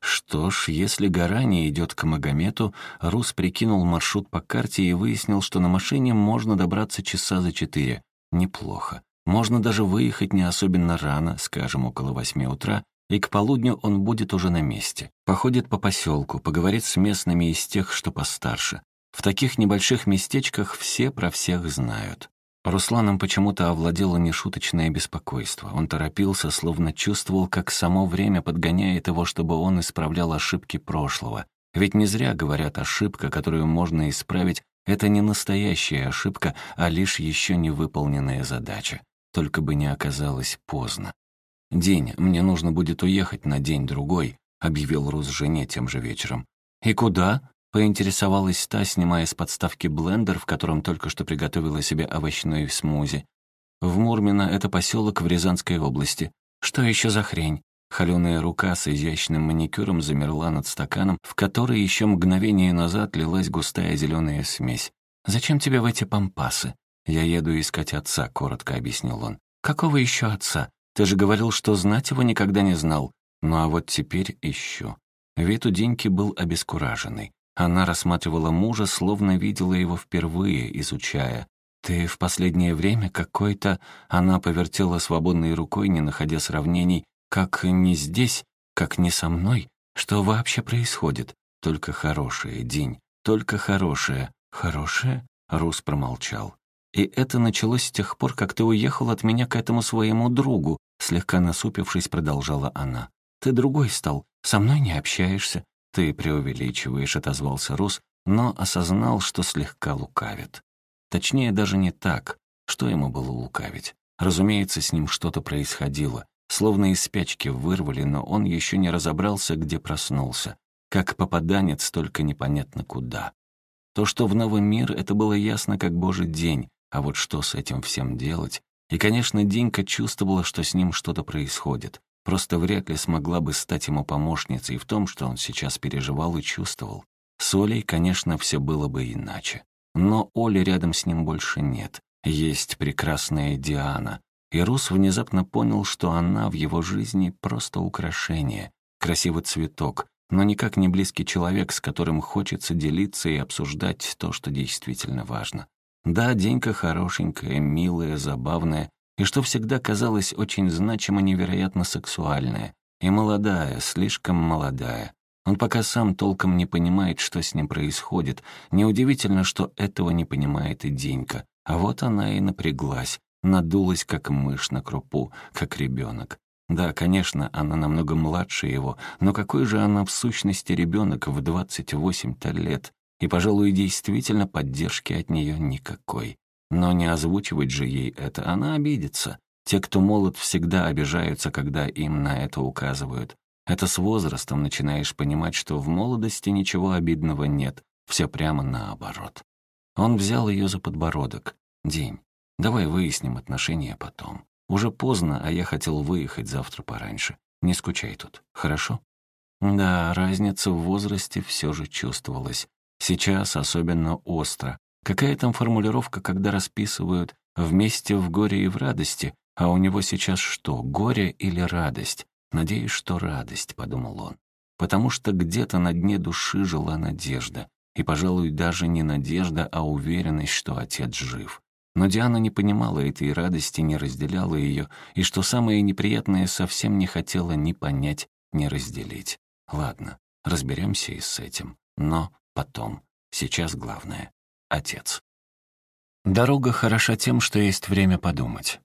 Что ж, если гора не идет к Магомету, Рус прикинул маршрут по карте и выяснил, что на машине можно добраться часа за четыре. Неплохо. Можно даже выехать не особенно рано, скажем, около восьми утра, и к полудню он будет уже на месте. Походит по поселку, поговорит с местными из тех, что постарше. В таких небольших местечках все про всех знают. Русланом почему-то овладело нешуточное беспокойство. Он торопился, словно чувствовал, как само время подгоняет его, чтобы он исправлял ошибки прошлого. Ведь не зря говорят, ошибка, которую можно исправить, это не настоящая ошибка, а лишь еще не выполненная задача. Только бы не оказалось поздно. «День, мне нужно будет уехать на день-другой», — объявил Рус жене тем же вечером. «И куда?» — поинтересовалась та, снимая с подставки блендер, в котором только что приготовила себе овощной смузи. «В Мурмино — это поселок в Рязанской области. Что еще за хрень?» Холеная рука с изящным маникюром замерла над стаканом, в который еще мгновение назад лилась густая зеленая смесь. «Зачем тебе в эти пампасы?» «Я еду искать отца», — коротко объяснил он. «Какого еще отца? Ты же говорил, что знать его никогда не знал. Ну а вот теперь ищу». Вид у Деньки был обескураженный. Она рассматривала мужа, словно видела его впервые, изучая. «Ты в последнее время какой-то...» Она повертела свободной рукой, не находя сравнений. «Как не здесь, как не со мной? Что вообще происходит? Только хорошее, День, только хорошее. Хорошее?» Рус промолчал. «И это началось с тех пор, как ты уехал от меня к этому своему другу. Слегка насупившись, продолжала она. «Ты другой стал, со мной не общаешься». «Ты преувеличиваешь», — отозвался Рус, но осознал, что слегка лукавит. Точнее, даже не так. Что ему было лукавить? Разумеется, с ним что-то происходило. Словно из спячки вырвали, но он еще не разобрался, где проснулся. Как попаданец, только непонятно куда. То, что в новый мир, это было ясно как божий день, а вот что с этим всем делать, и, конечно, Динка чувствовала, что с ним что-то происходит. Просто вряд ли смогла бы стать ему помощницей в том, что он сейчас переживал и чувствовал. С Олей, конечно, все было бы иначе. Но Оли рядом с ним больше нет. Есть прекрасная Диана. И Рус внезапно понял, что она в его жизни просто украшение, красивый цветок, но никак не близкий человек, с которым хочется делиться и обсуждать то, что действительно важно. Да, Денька хорошенькая, милая, забавная, и что всегда казалось очень значимо невероятно сексуальная. И молодая, слишком молодая. Он пока сам толком не понимает, что с ним происходит. Неудивительно, что этого не понимает и Денька. А вот она и напряглась, надулась, как мышь на крупу, как ребенок. Да, конечно, она намного младше его, но какой же она в сущности ребенок в 28-то лет? И, пожалуй, действительно поддержки от нее никакой. Но не озвучивать же ей это, она обидится. Те, кто молод, всегда обижаются, когда им на это указывают. Это с возрастом начинаешь понимать, что в молодости ничего обидного нет, все прямо наоборот. Он взял ее за подбородок. «День, давай выясним отношения потом. Уже поздно, а я хотел выехать завтра пораньше. Не скучай тут, хорошо?» Да, разница в возрасте все же чувствовалась. Сейчас особенно остро. Какая там формулировка, когда расписывают «вместе в горе и в радости», а у него сейчас что, горе или радость? Надеюсь, что радость, подумал он. потому что где-то на дне души жила надежда. И, пожалуй, даже не надежда, а уверенность, что отец жив. Но Диана не понимала этой радости, не разделяла ее, и, что самое неприятное, совсем не хотела ни понять, ни разделить. Ладно, разберемся и с этим. Но потом. Сейчас главное — отец. Дорога хороша тем, что есть время подумать.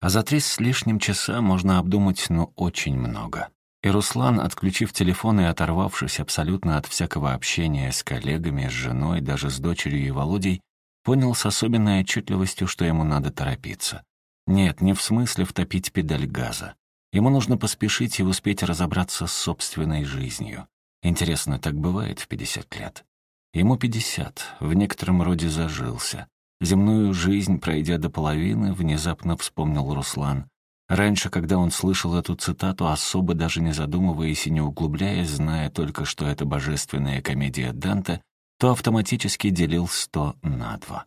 А за три с лишним часа можно обдумать, ну, очень много. И Руслан, отключив телефон и оторвавшись абсолютно от всякого общения с коллегами, с женой, даже с дочерью и Володей, понял с особенной отчетливостью, что ему надо торопиться. Нет, не в смысле втопить педаль газа. Ему нужно поспешить и успеть разобраться с собственной жизнью. Интересно, так бывает в 50 лет? Ему 50, в некотором роде зажился. Земную жизнь, пройдя до половины, внезапно вспомнил Руслан. Раньше, когда он слышал эту цитату, особо даже не задумываясь и не углубляясь, зная только, что это божественная комедия Данте, то автоматически делил сто на два.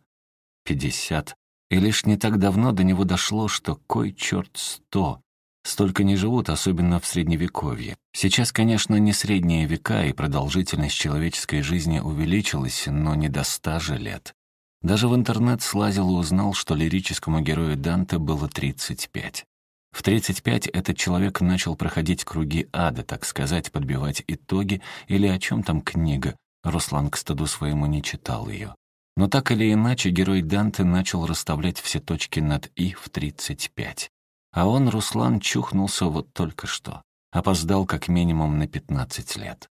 Пятьдесят. И лишь не так давно до него дошло, что кой черт сто. Столько не живут, особенно в Средневековье. Сейчас, конечно, не средние века, и продолжительность человеческой жизни увеличилась, но не до ста же лет. Даже в интернет слазил и узнал, что лирическому герою Данте было 35. В 35 этот человек начал проходить круги ада, так сказать, подбивать итоги, или о чем там книга, Руслан к стыду своему не читал ее. Но так или иначе герой Данте начал расставлять все точки над «и» в 35. А он, Руслан, чухнулся вот только что. Опоздал как минимум на 15 лет.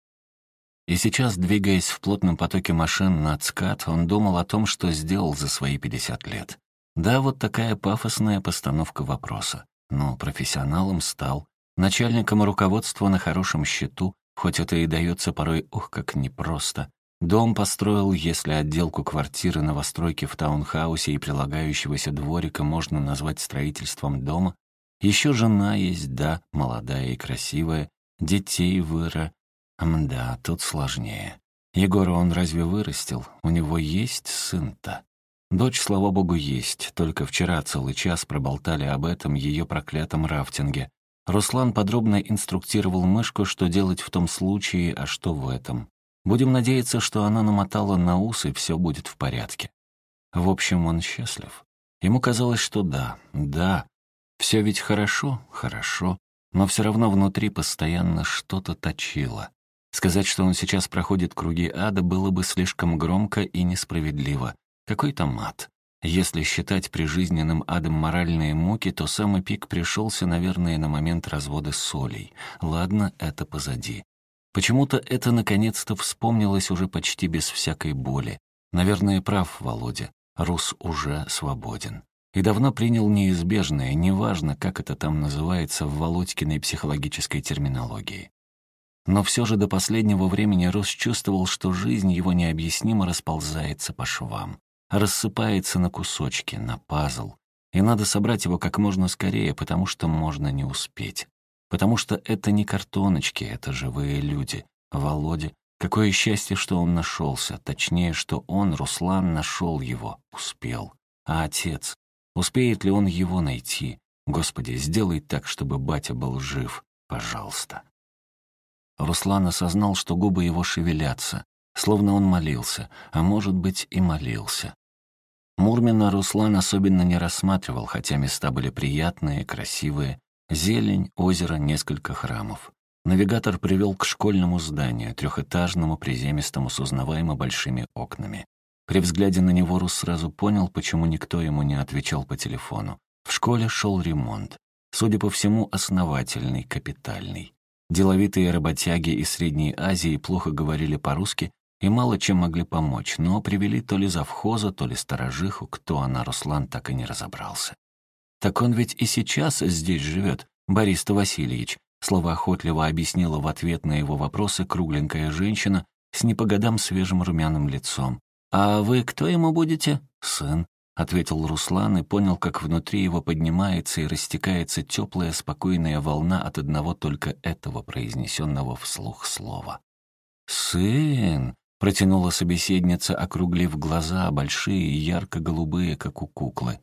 И сейчас, двигаясь в плотном потоке машин на ЦКАД, он думал о том, что сделал за свои 50 лет. Да, вот такая пафосная постановка вопроса. Но профессионалом стал, начальником руководства на хорошем счету, Хоть это и дается порой, ух, как непросто. Дом построил, если отделку квартиры новостройки в таунхаусе и прилагающегося дворика можно назвать строительством дома. Еще жена есть, да, молодая и красивая, детей выра. Мда, тут сложнее. Егора он разве вырастил? У него есть сын-то? Дочь, слава богу, есть, только вчера целый час проболтали об этом ее проклятом рафтинге. Руслан подробно инструктировал мышку, что делать в том случае, а что в этом. Будем надеяться, что она намотала на ус, и все будет в порядке. В общем, он счастлив. Ему казалось, что да, да, все ведь хорошо, хорошо, но все равно внутри постоянно что-то точило. Сказать, что он сейчас проходит круги ада, было бы слишком громко и несправедливо. Какой-то мат. Если считать прижизненным адом моральные муки, то самый пик пришелся, наверное, на момент развода с Солей. Ладно, это позади. Почему-то это наконец-то вспомнилось уже почти без всякой боли. Наверное, прав Володя. Рус уже свободен. И давно принял неизбежное, неважно, как это там называется в Володькиной психологической терминологии. Но все же до последнего времени Рус чувствовал, что жизнь его необъяснимо расползается по швам рассыпается на кусочки, на пазл. И надо собрать его как можно скорее, потому что можно не успеть. Потому что это не картоночки, это живые люди. Володя, какое счастье, что он нашелся. Точнее, что он, Руслан, нашел его, успел. А отец? Успеет ли он его найти? Господи, сделай так, чтобы батя был жив, пожалуйста. Руслан осознал, что губы его шевелятся, словно он молился, а может быть и молился. Мурмина Руслан особенно не рассматривал, хотя места были приятные, красивые. Зелень, озеро, несколько храмов. Навигатор привел к школьному зданию, трехэтажному, приземистому, с узнаваемо большими окнами. При взгляде на него Рус сразу понял, почему никто ему не отвечал по телефону. В школе шел ремонт. Судя по всему, основательный, капитальный. Деловитые работяги из Средней Азии плохо говорили по-русски и мало чем могли помочь, но привели то ли завхоза, то ли сторожиху, кто она, Руслан, так и не разобрался. «Так он ведь и сейчас здесь живет, Борис Васильевич», словоохотливо объяснила в ответ на его вопросы кругленькая женщина с не по годам свежим румяным лицом. «А вы кто ему будете?» «Сын», — ответил Руслан и понял, как внутри его поднимается и растекается теплая, спокойная волна от одного только этого произнесенного вслух слова. «Сын!» Протянула собеседница, округлив глаза, большие ярко-голубые, как у куклы.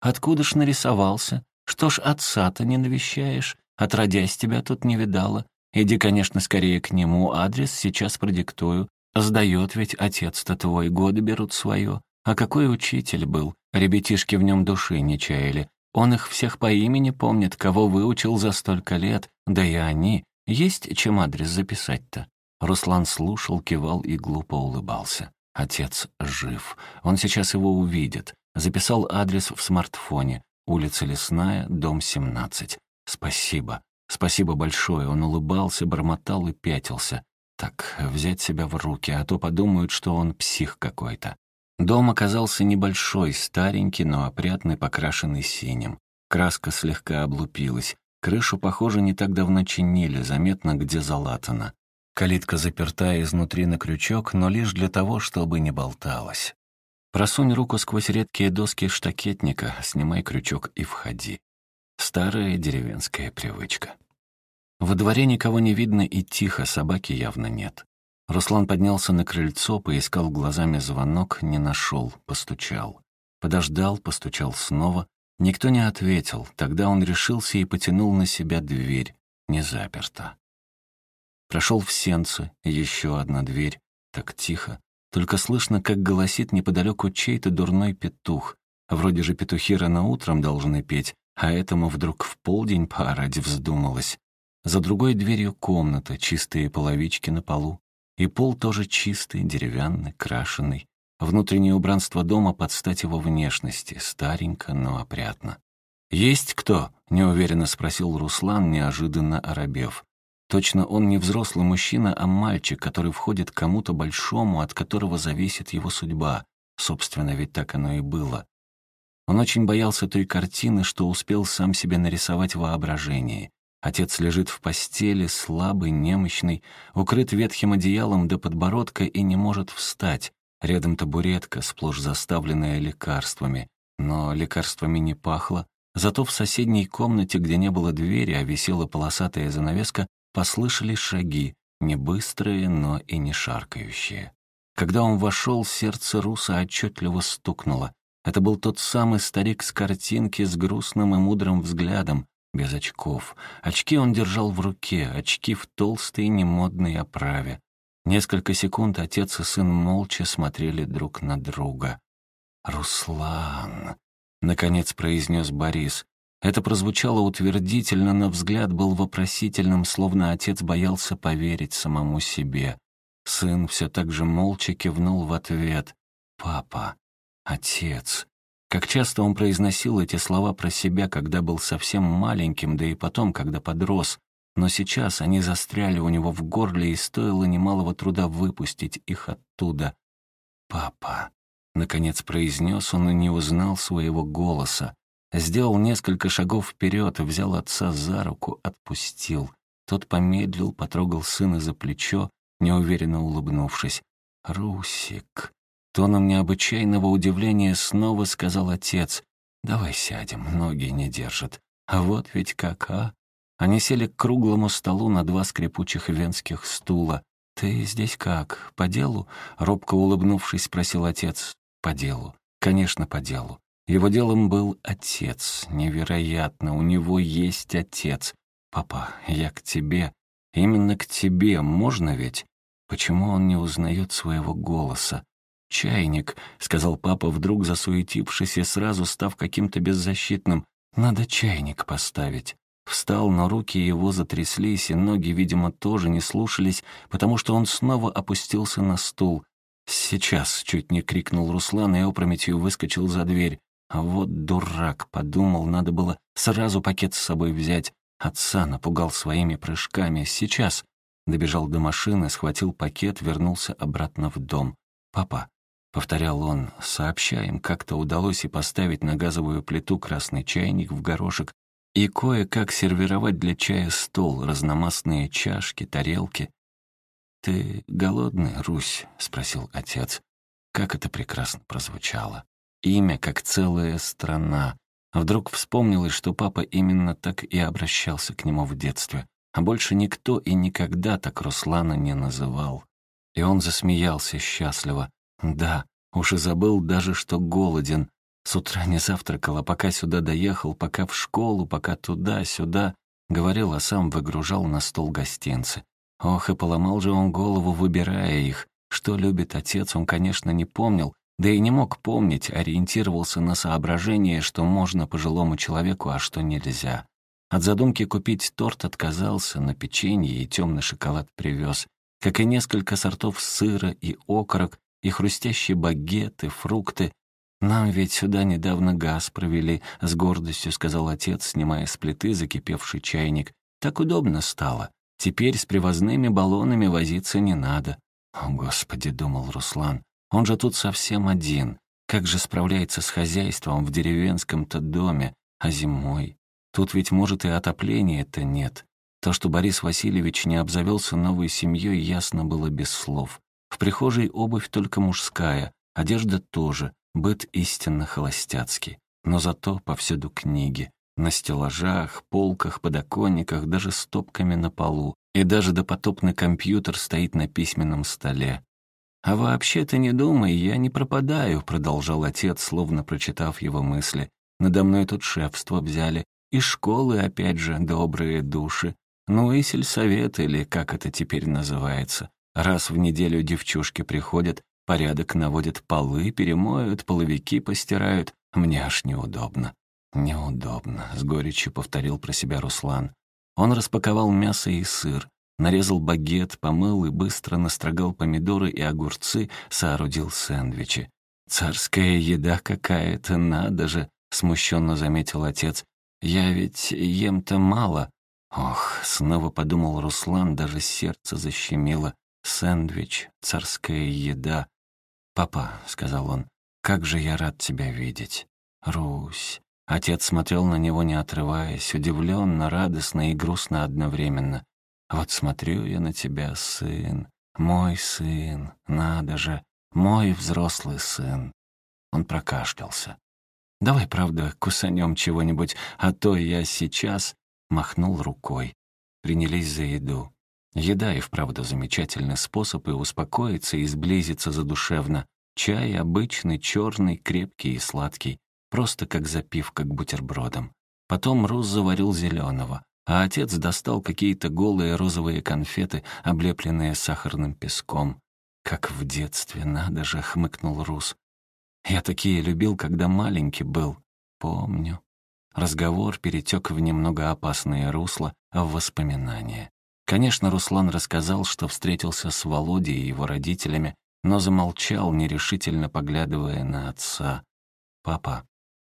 «Откуда ж нарисовался? Что ж отца-то не навещаешь? Отродясь тебя тут не видала. Иди, конечно, скорее к нему, адрес сейчас продиктую. Сдает ведь отец-то твой, годы берут свое. А какой учитель был? Ребятишки в нем души не чаяли. Он их всех по имени помнит, кого выучил за столько лет, да и они. Есть чем адрес записать-то?» Руслан слушал, кивал и глупо улыбался. Отец жив. Он сейчас его увидит. Записал адрес в смартфоне. Улица Лесная, дом 17. Спасибо. Спасибо большое. Он улыбался, бормотал и пятился. Так, взять себя в руки, а то подумают, что он псих какой-то. Дом оказался небольшой, старенький, но опрятный, покрашенный синим. Краска слегка облупилась. Крышу, похоже, не так давно чинили, заметно, где залатано. Калитка заперта изнутри на крючок, но лишь для того, чтобы не болталась. Просунь руку сквозь редкие доски штакетника, снимай крючок и входи. Старая деревенская привычка. Во дворе никого не видно и тихо, собаки явно нет. Руслан поднялся на крыльцо, поискал глазами звонок, не нашел, постучал. Подождал, постучал снова. Никто не ответил. Тогда он решился и потянул на себя дверь. Не заперта. Прошел в сенцы, еще одна дверь. Так тихо. Только слышно, как голосит неподалеку чей-то дурной петух. Вроде же петухи рано утром должны петь, а этому вдруг в полдень поорать вздумалось. За другой дверью комната, чистые половички на полу. И пол тоже чистый, деревянный, крашеный. Внутреннее убранство дома под стать его внешности, старенько, но опрятно. «Есть кто?» — неуверенно спросил Руслан, неожиданно оробев. Точно он не взрослый мужчина, а мальчик, который входит к кому-то большому, от которого зависит его судьба. Собственно, ведь так оно и было. Он очень боялся той картины, что успел сам себе нарисовать в воображении. Отец лежит в постели, слабый, немощный, укрыт ветхим одеялом до подбородка и не может встать. Рядом табуретка, сплошь заставленная лекарствами. Но лекарствами не пахло. Зато в соседней комнате, где не было двери, а висела полосатая занавеска, послышались шаги, не быстрые, но и не шаркающие. Когда он вошел, сердце Руса отчетливо стукнуло. Это был тот самый старик с картинки с грустным и мудрым взглядом, без очков. Очки он держал в руке, очки в толстой немодной оправе. Несколько секунд отец и сын молча смотрели друг на друга. «Руслан», — наконец произнес Борис. Это прозвучало утвердительно, но взгляд был вопросительным, словно отец боялся поверить самому себе. Сын все так же молча кивнул в ответ. «Папа, отец, как часто он произносил эти слова про себя, когда был совсем маленьким, да и потом, когда подрос. Но сейчас они застряли у него в горле, и стоило немалого труда выпустить их оттуда. «Папа», — наконец произнес он и не узнал своего голоса. Сделал несколько шагов вперед взял отца за руку, отпустил. Тот помедлил, потрогал сына за плечо, неуверенно улыбнувшись. «Русик», Тоном необычайного удивления снова сказал отец. «Давай сядем, ноги не держат. А вот ведь как, а?» Они сели к круглому столу на два скрипучих венских стула. «Ты здесь как, по делу?» Робко улыбнувшись, спросил отец. «По делу. Конечно, по делу. Его делом был отец. Невероятно, у него есть отец. Папа, я к тебе. Именно к тебе, можно ведь? Почему он не узнает своего голоса? «Чайник», — сказал папа, вдруг засуетившись и сразу став каким-то беззащитным. «Надо чайник поставить». Встал, но руки его затряслись, и ноги, видимо, тоже не слушались, потому что он снова опустился на стул. «Сейчас!» — чуть не крикнул Руслан и опрометью выскочил за дверь. «А вот дурак!» — подумал, надо было сразу пакет с собой взять. Отца напугал своими прыжками. «Сейчас!» Добежал до машины, схватил пакет, вернулся обратно в дом. «Папа, — повторял он, — сообщаем, как-то удалось и поставить на газовую плиту красный чайник в горошек и кое-как сервировать для чая стол, разномастные чашки, тарелки. «Ты голодный, Русь?» — спросил отец. Как это прекрасно прозвучало. Имя, как целая страна. Вдруг вспомнилось, что папа именно так и обращался к нему в детстве, а больше никто и никогда так Руслана не называл. И он засмеялся счастливо. Да, уж и забыл даже, что голоден. С утра не завтракал, а пока сюда доехал, пока в школу, пока туда-сюда. говорил, а сам выгружал на стол гостинцы. Ох, и поломал же он голову, выбирая их. Что любит отец, он, конечно, не помнил, да и не мог помнить, ориентировался на соображение, что можно пожилому человеку, а что нельзя. От задумки купить торт отказался, на печенье и темный шоколад привез, как и несколько сортов сыра и окорок, и хрустящие багеты, фрукты. «Нам ведь сюда недавно газ провели», — с гордостью сказал отец, снимая с плиты закипевший чайник. «Так удобно стало. Теперь с привозными баллонами возиться не надо». «О, Господи», — думал Руслан, — «он же тут совсем один. Как же справляется с хозяйством в деревенском-то доме, а зимой? Тут ведь, может, и отопления-то нет. То, что Борис Васильевич не обзавелся новой семьей, ясно было без слов. В прихожей обувь только мужская, одежда тоже, быт истинно холостяцкий. Но зато повсюду книги. На стеллажах, полках, подоконниках, даже стопками на полу. И даже допотопный компьютер стоит на письменном столе. «А вообще ты не думай, я не пропадаю», — продолжал отец, словно прочитав его мысли. «Надо мной тут шефство взяли. И школы, опять же, добрые души. Ну и сельсовет, или как это теперь называется. Раз в неделю девчушки приходят, порядок наводят полы, перемоют, половики постирают. Мне аж неудобно. «Неудобно», — с горечью повторил про себя Руслан. Он распаковал мясо и сыр, нарезал багет, помыл и быстро настрогал помидоры и огурцы, соорудил сэндвичи. «Царская еда какая-то, надо же», — смущенно заметил отец. «Я ведь ем-то мало». Ох, снова подумал Руслан, даже сердце защемило. Сэндвич, царская еда. «Папа», — сказал он, — «как же я рад тебя видеть». «Русь». Отец смотрел на него, не отрываясь, удивленно, радостно и грустно одновременно. «Вот смотрю я на тебя, сын, мой сын, надо же, мой взрослый сын». Он прокашлялся. Давай, правда, кусанем чего-нибудь, а то я сейчас...» Махнул рукой. Принялись за еду. Еда и вправду замечательный способ и успокоиться, и сблизиться задушевно. Чай обычный, черный, крепкий и сладкий. Просто как запивка к бутербродам. Потом Рус заварил зеленого, а отец достал какие-то голые розовые конфеты, облепленные сахарным песком. «Как в детстве, надо же!» — хмыкнул Рус. Я такие любил, когда маленький был. Помню. Разговор перетек в немного опасное русло, в воспоминания. Конечно, Руслан рассказал, что встретился с Володей и его родителями, но замолчал, нерешительно поглядывая на отца. «Папа,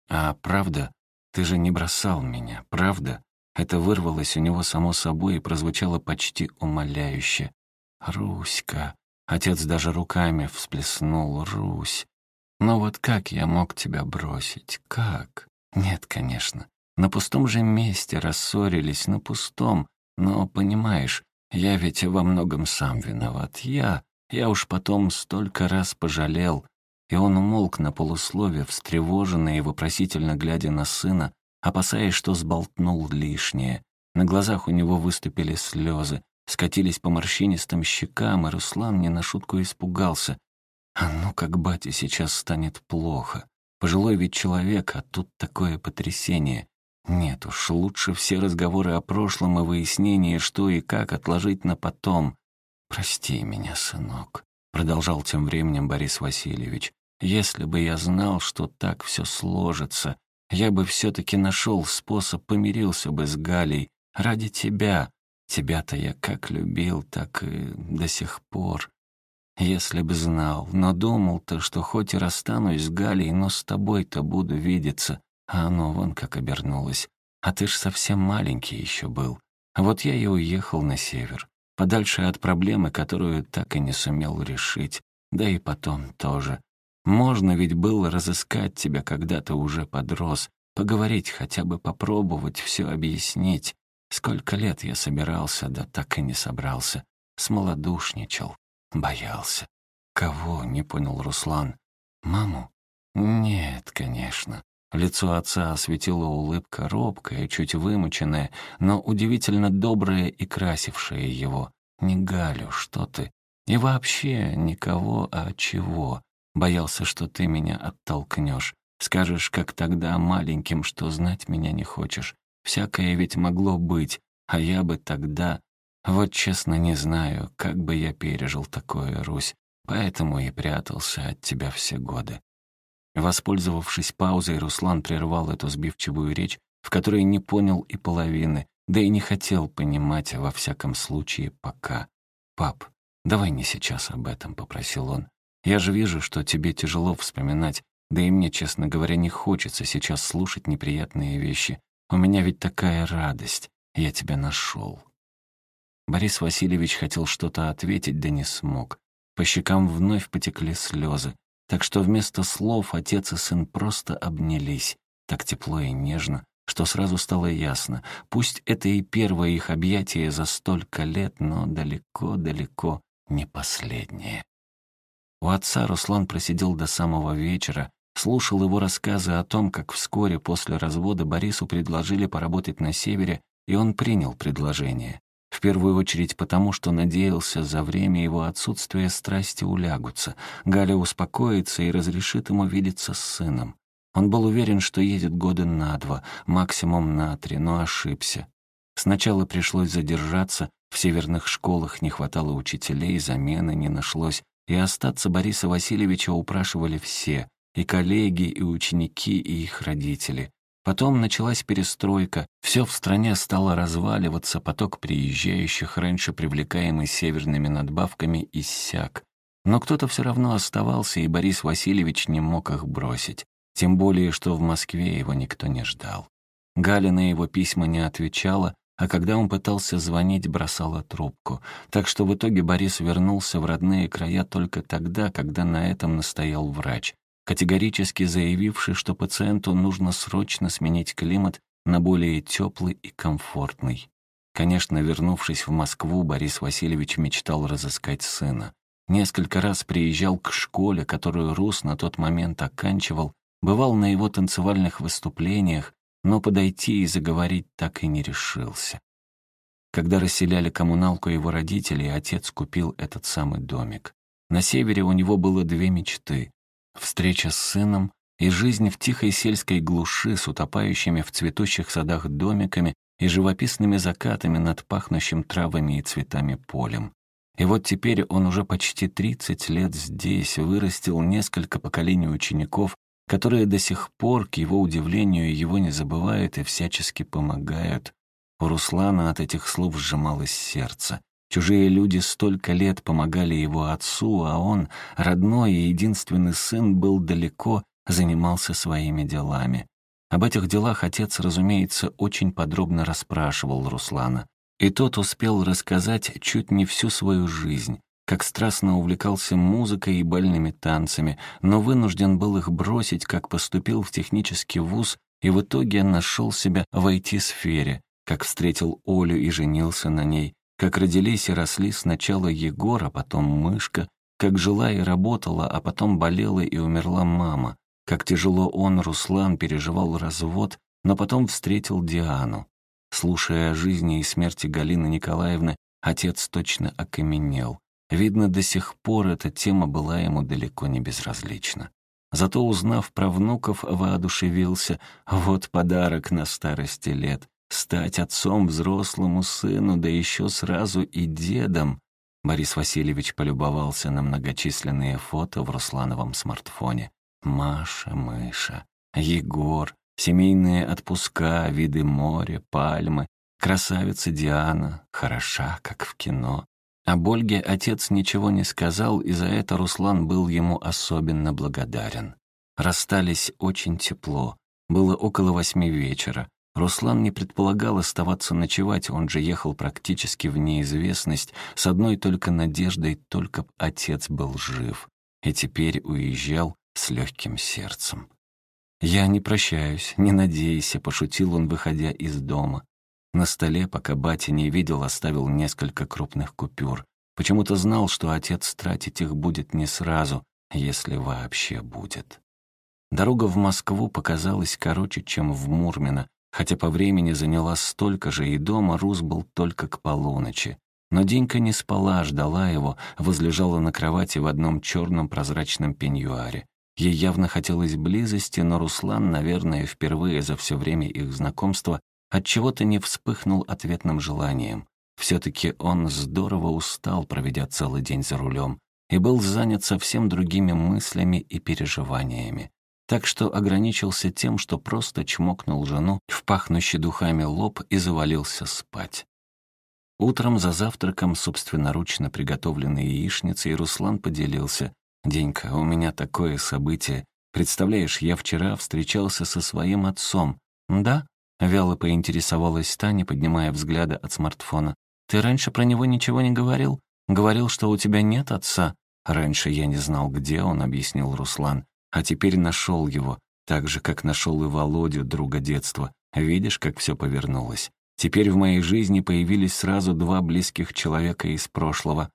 а правда, ты же не бросал меня, правда?» Это вырвалось у него само собой и прозвучало почти умоляюще. «Руська!» Отец даже руками всплеснул. «Русь!» Но вот как я мог тебя бросить? Как? Нет, конечно. На пустом же месте рассорились, на пустом. Но, понимаешь, я ведь во многом сам виноват. Я, я уж потом столько раз пожалел. И он умолк на полуслове, встревоженный и вопросительно глядя на сына, опасаясь, что сболтнул лишнее. На глазах у него выступили слезы, скатились по морщинистым щекам, и Руслан не на шутку испугался. А ну, как бате сейчас станет плохо. Пожилой ведь человек, а тут такое потрясение. Нет уж, лучше все разговоры о прошлом и выяснение, что и как отложить на потом. «Прости меня, сынок», — продолжал тем временем Борис Васильевич. «Если бы я знал, что так все сложится, я бы все-таки нашел способ, помирился бы с Галей. Ради тебя. Тебя-то я как любил, так и до сих пор. Если б знал, но думал-то, что хоть и расстанусь с Галей, но с тобой-то буду видеться, а оно вон как обернулось. А ты ж совсем маленький еще был. Вот я и уехал на север, подальше от проблемы, которую так и не сумел решить, да и потом тоже. Можно ведь было разыскать тебя, когда ты уже подрос, поговорить, хотя бы попробовать все объяснить. Сколько лет я собирался, да так и не собрался. Смолодушничал. Боялся. Кого, не понял Руслан. Маму? Нет, конечно. Лицо отца осветила улыбка, робкая, чуть вымученная, но удивительно добрая и красившая его. «Не Галю, что ты? И вообще никого, а чего? Боялся, что ты меня оттолкнешь. Скажешь, как тогда маленьким, что знать меня не хочешь. Всякое ведь могло быть, а я бы тогда... Вот честно не знаю, как бы я пережил такое, Русь, поэтому и прятался от тебя все годы. Воспользовавшись паузой, Руслан прервал эту сбивчивую речь, в которой не понял и половины, да и не хотел понимать, во всяком случае, пока. «Пап, давай не сейчас об этом», — попросил он. «Я же вижу, что тебе тяжело вспоминать, да и мне, честно говоря, не хочется сейчас слушать неприятные вещи. У меня ведь такая радость. Я тебя нашел». Борис Васильевич хотел что-то ответить, да не смог. По щекам вновь потекли слезы, так что вместо слов отец и сын просто обнялись, так тепло и нежно, что сразу стало ясно. Пусть это и первое их объятие за столько лет, но далеко-далеко не последнее. У отца Руслан просидел до самого вечера, слушал его рассказы о том, как вскоре после развода Борису предложили поработать на севере, и он принял предложение. В первую очередь потому, что надеялся, за время его отсутствия страсти улягутся, Галя успокоится и разрешит ему видеться с сыном. Он был уверен, что едет года на два, максимум на три, но ошибся. Сначала пришлось задержаться, в северных школах не хватало учителей, замены не нашлось, и остаться Бориса Васильевича упрашивали все, и коллеги, и ученики, и их родители. Потом началась перестройка, все в стране стало разваливаться, поток приезжающих, раньше привлекаемый северными надбавками, иссяк. Но кто-то все равно оставался, и Борис Васильевич не мог их бросить. Тем более, что в Москве его никто не ждал. Галя на его письма не отвечала, а когда он пытался звонить, бросала трубку. Так что в итоге Борис вернулся в родные края только тогда, когда на этом настоял врач категорически заявивший, что пациенту нужно срочно сменить климат на более теплый и комфортный. Конечно, вернувшись в Москву, Борис Васильевич мечтал разыскать сына. Несколько раз приезжал к школе, которую Рус на тот момент оканчивал, бывал на его танцевальных выступлениях, но подойти и заговорить так и не решился. Когда расселяли коммуналку его родителей, отец купил этот самый домик. На севере у него было две мечты Встреча с сыном и жизнь в тихой сельской глуши с утопающими в цветущих садах домиками и живописными закатами над пахнущим травами и цветами полем. И вот теперь он уже почти 30 лет здесь, вырастил несколько поколений учеников, которые до сих пор, к его удивлению, его не забывают и всячески помогают. У Руслана от этих слов сжималось сердце. Чужие люди столько лет помогали его отцу, а он, родной и единственный сын, был далеко, занимался своими делами. Об этих делах отец, разумеется, очень подробно расспрашивал Руслана. И тот успел рассказать чуть не всю свою жизнь, как страстно увлекался музыкой и бальными танцами, но вынужден был их бросить, как поступил в технический вуз и в итоге нашел себя в IT-сфере, как встретил Олю и женился на ней, как родились и росли сначала Егор, а потом Мышка, как жила и работала, а потом болела и умерла мама, как тяжело он, Руслан, переживал развод, но потом встретил Диану. Слушая о жизни и смерти Галины Николаевны, отец точно окаменел. Видно, до сих пор эта тема была ему далеко не безразлична. Зато, узнав про внуков, воодушевился. Вот подарок на старости лет. Стать отцом взрослому сыну, да еще сразу и дедом. Борис Васильевич полюбовался на многочисленные фото в Руслановом смартфоне. Маша, Мыша, Егор, семейные отпуска, виды моря, пальмы, красавица Диана, хороша, как в кино. Об Ольге отец ничего не сказал, и за это Руслан был ему особенно благодарен. Расстались очень тепло. Было около восьми вечера. Руслан не предполагал оставаться ночевать, он же ехал практически в неизвестность, с одной только надеждой, только отец был жив. И теперь уезжал с легким сердцем. «Я не прощаюсь, не надейся», — пошутил он, выходя из дома. На столе, пока батя не видел, оставил несколько крупных купюр. Почему-то знал, что отец тратить их будет не сразу, если вообще будет. Дорога в Москву показалась короче, чем в Мурмино, Хотя по времени заняла столько же, и дома Рус был только к полуночи. Но Денька не спала, ждала его, возлежала на кровати в одном черном прозрачном пеньюаре. Ей явно хотелось близости, но Руслан, наверное, впервые за все время их знакомства отчего-то не вспыхнул ответным желанием. Все-таки он здорово устал, проведя целый день за рулем, и был занят совсем другими мыслями и переживаниями. Так что ограничился тем, что просто чмокнул жену в пахнущий духами лоб и завалился спать. Утром за завтраком собственноручно приготовленной яичницей Руслан поделился. «Денька, у меня такое событие. Представляешь, я вчера встречался со своим отцом». «Да?» — вяло поинтересовалась Таня, поднимая взгляды от смартфона. «Ты раньше про него ничего не говорил? Говорил, что у тебя нет отца?» «Раньше я не знал, где он», — объяснил Руслан. «А теперь нашел его, так же, как нашел и Володю, друга детства. Видишь, как все повернулось? Теперь в моей жизни появились сразу два близких человека из прошлого.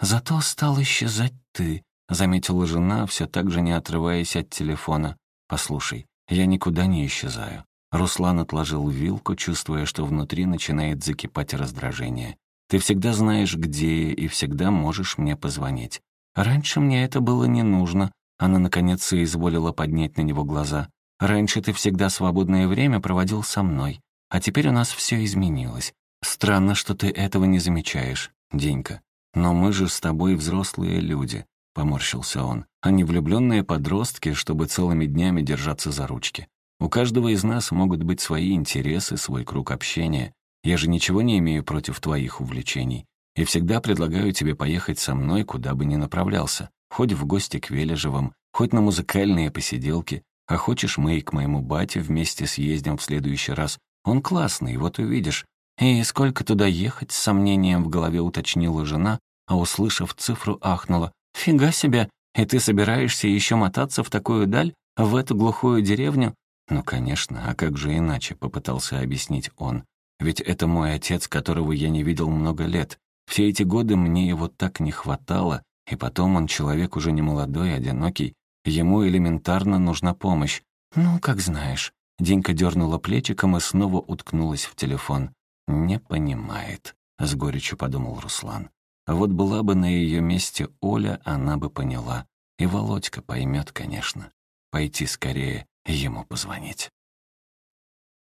«Зато стал исчезать ты», — заметила жена, все так же не отрываясь от телефона. «Послушай, я никуда не исчезаю». Руслан отложил вилку, чувствуя, что внутри начинает закипать раздражение. «Ты всегда знаешь, где я, и всегда можешь мне позвонить. Раньше мне это было не нужно». Она, наконец, соизволила поднять на него глаза. «Раньше ты всегда свободное время проводил со мной. А теперь у нас все изменилось. Странно, что ты этого не замечаешь, Денька. Но мы же с тобой взрослые люди, поморщился он, а не влюбленные подростки, чтобы целыми днями держаться за ручки. У каждого из нас могут быть свои интересы, свой круг общения. Я же ничего не имею против твоих увлечений. И всегда предлагаю тебе поехать со мной, куда бы ни направлялся. Хоть в гости к Вележевым, хоть на музыкальные посиделки. А хочешь, мы и к моему бате вместе съездим в следующий раз, он классный, вот увидишь. И сколько туда ехать, с сомнением в голове уточнила жена, а услышав цифру, ахнула. «Фига себе! И ты собираешься еще мотаться в такую даль, в эту глухую деревню?» «Ну, конечно, а как же иначе?» — попытался объяснить он. «Ведь это мой отец, которого я не видел много лет. Все эти годы мне его так не хватало, и потом он человек уже не молодой, одинокий. Ему элементарно нужна помощь. Ну, как знаешь. Денька дернула плечиком и снова уткнулась в телефон. «Не понимает», — с горечью подумал Руслан. А вот была бы на ее месте Оля, она бы поняла. И Володька поймет, конечно. Пойти скорее ему позвонить.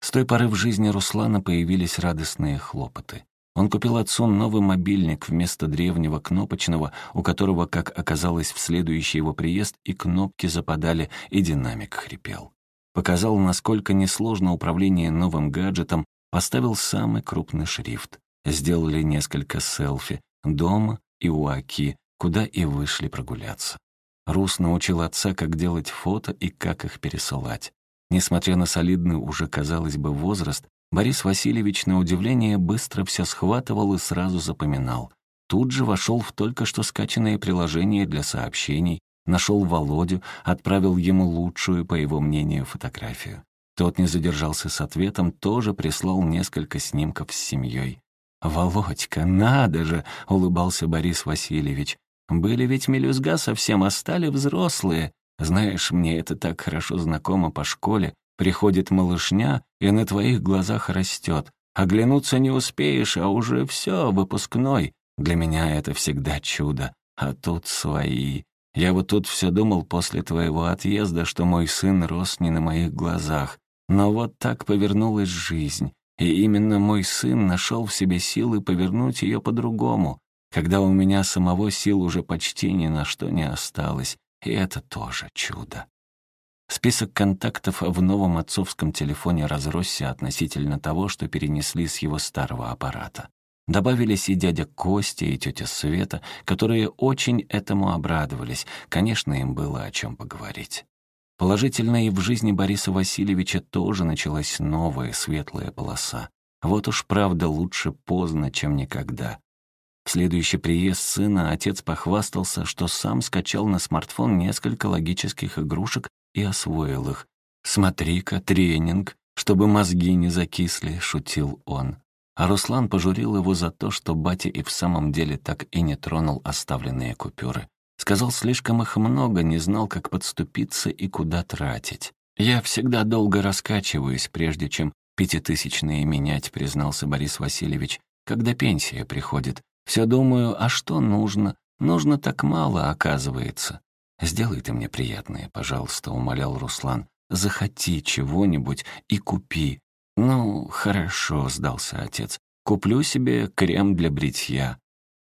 С той поры в жизни Руслана появились радостные хлопоты. Он купил отцу новый мобильник вместо древнего кнопочного, у которого, как оказалось в следующий его приезд, и кнопки западали, и динамик хрипел показал, насколько несложно управление новым гаджетом, поставил самый крупный шрифт. Сделали несколько селфи дома и у Аки, куда и вышли прогуляться. Рус научил отца, как делать фото и как их пересылать. Несмотря на солидный уже, казалось бы, возраст, Борис Васильевич, на удивление, быстро все схватывал и сразу запоминал. Тут же вошел в только что скачанное приложение для сообщений, Нашел Володю, отправил ему лучшую, по его мнению, фотографию. Тот не задержался с ответом, тоже прислал несколько снимков с семьей. «Володька, надо же!» — улыбался Борис Васильевич. «Были ведь мелюзга совсем, а стали взрослые. Знаешь, мне это так хорошо знакомо по школе. Приходит малышня и на твоих глазах растет. Оглянуться не успеешь, а уже все, выпускной. Для меня это всегда чудо. А тут свои. Я вот тут все думал после твоего отъезда, что мой сын рос не на моих глазах. Но вот так повернулась жизнь. И именно мой сын нашел в себе силы повернуть ее по-другому, когда у меня самого сил уже почти ни на что не осталось. И это тоже чудо. Список контактов в новом отцовском телефоне разросся относительно того, что перенесли с его старого аппарата. Добавились и дядя Костя, и тетя Света, которые очень этому обрадовались. Конечно, им было о чем поговорить. Положительно и в жизни Бориса Васильевича тоже началась новая светлая полоса. Вот уж правда лучше поздно, чем никогда. В следующий приезд сына отец похвастался, что сам скачал на смартфон несколько логических игрушек и освоил их. «Смотри-ка, тренинг, чтобы мозги не закисли», — шутил он. А Руслан пожурил его за то, что батя и в самом деле так и не тронул оставленные купюры. Сказал, слишком их много, не знал, как подступиться и куда тратить. «Я всегда долго раскачиваюсь, прежде чем пятитысячные менять», признался Борис Васильевич. «Когда пенсия приходит, все думаю, а что нужно? Нужно так мало, оказывается». «Сделай ты мне приятное, пожалуйста», — умолял Руслан. «Захоти чего-нибудь и купи. «Ну, хорошо», — сдался отец. «Куплю себе крем для бритья».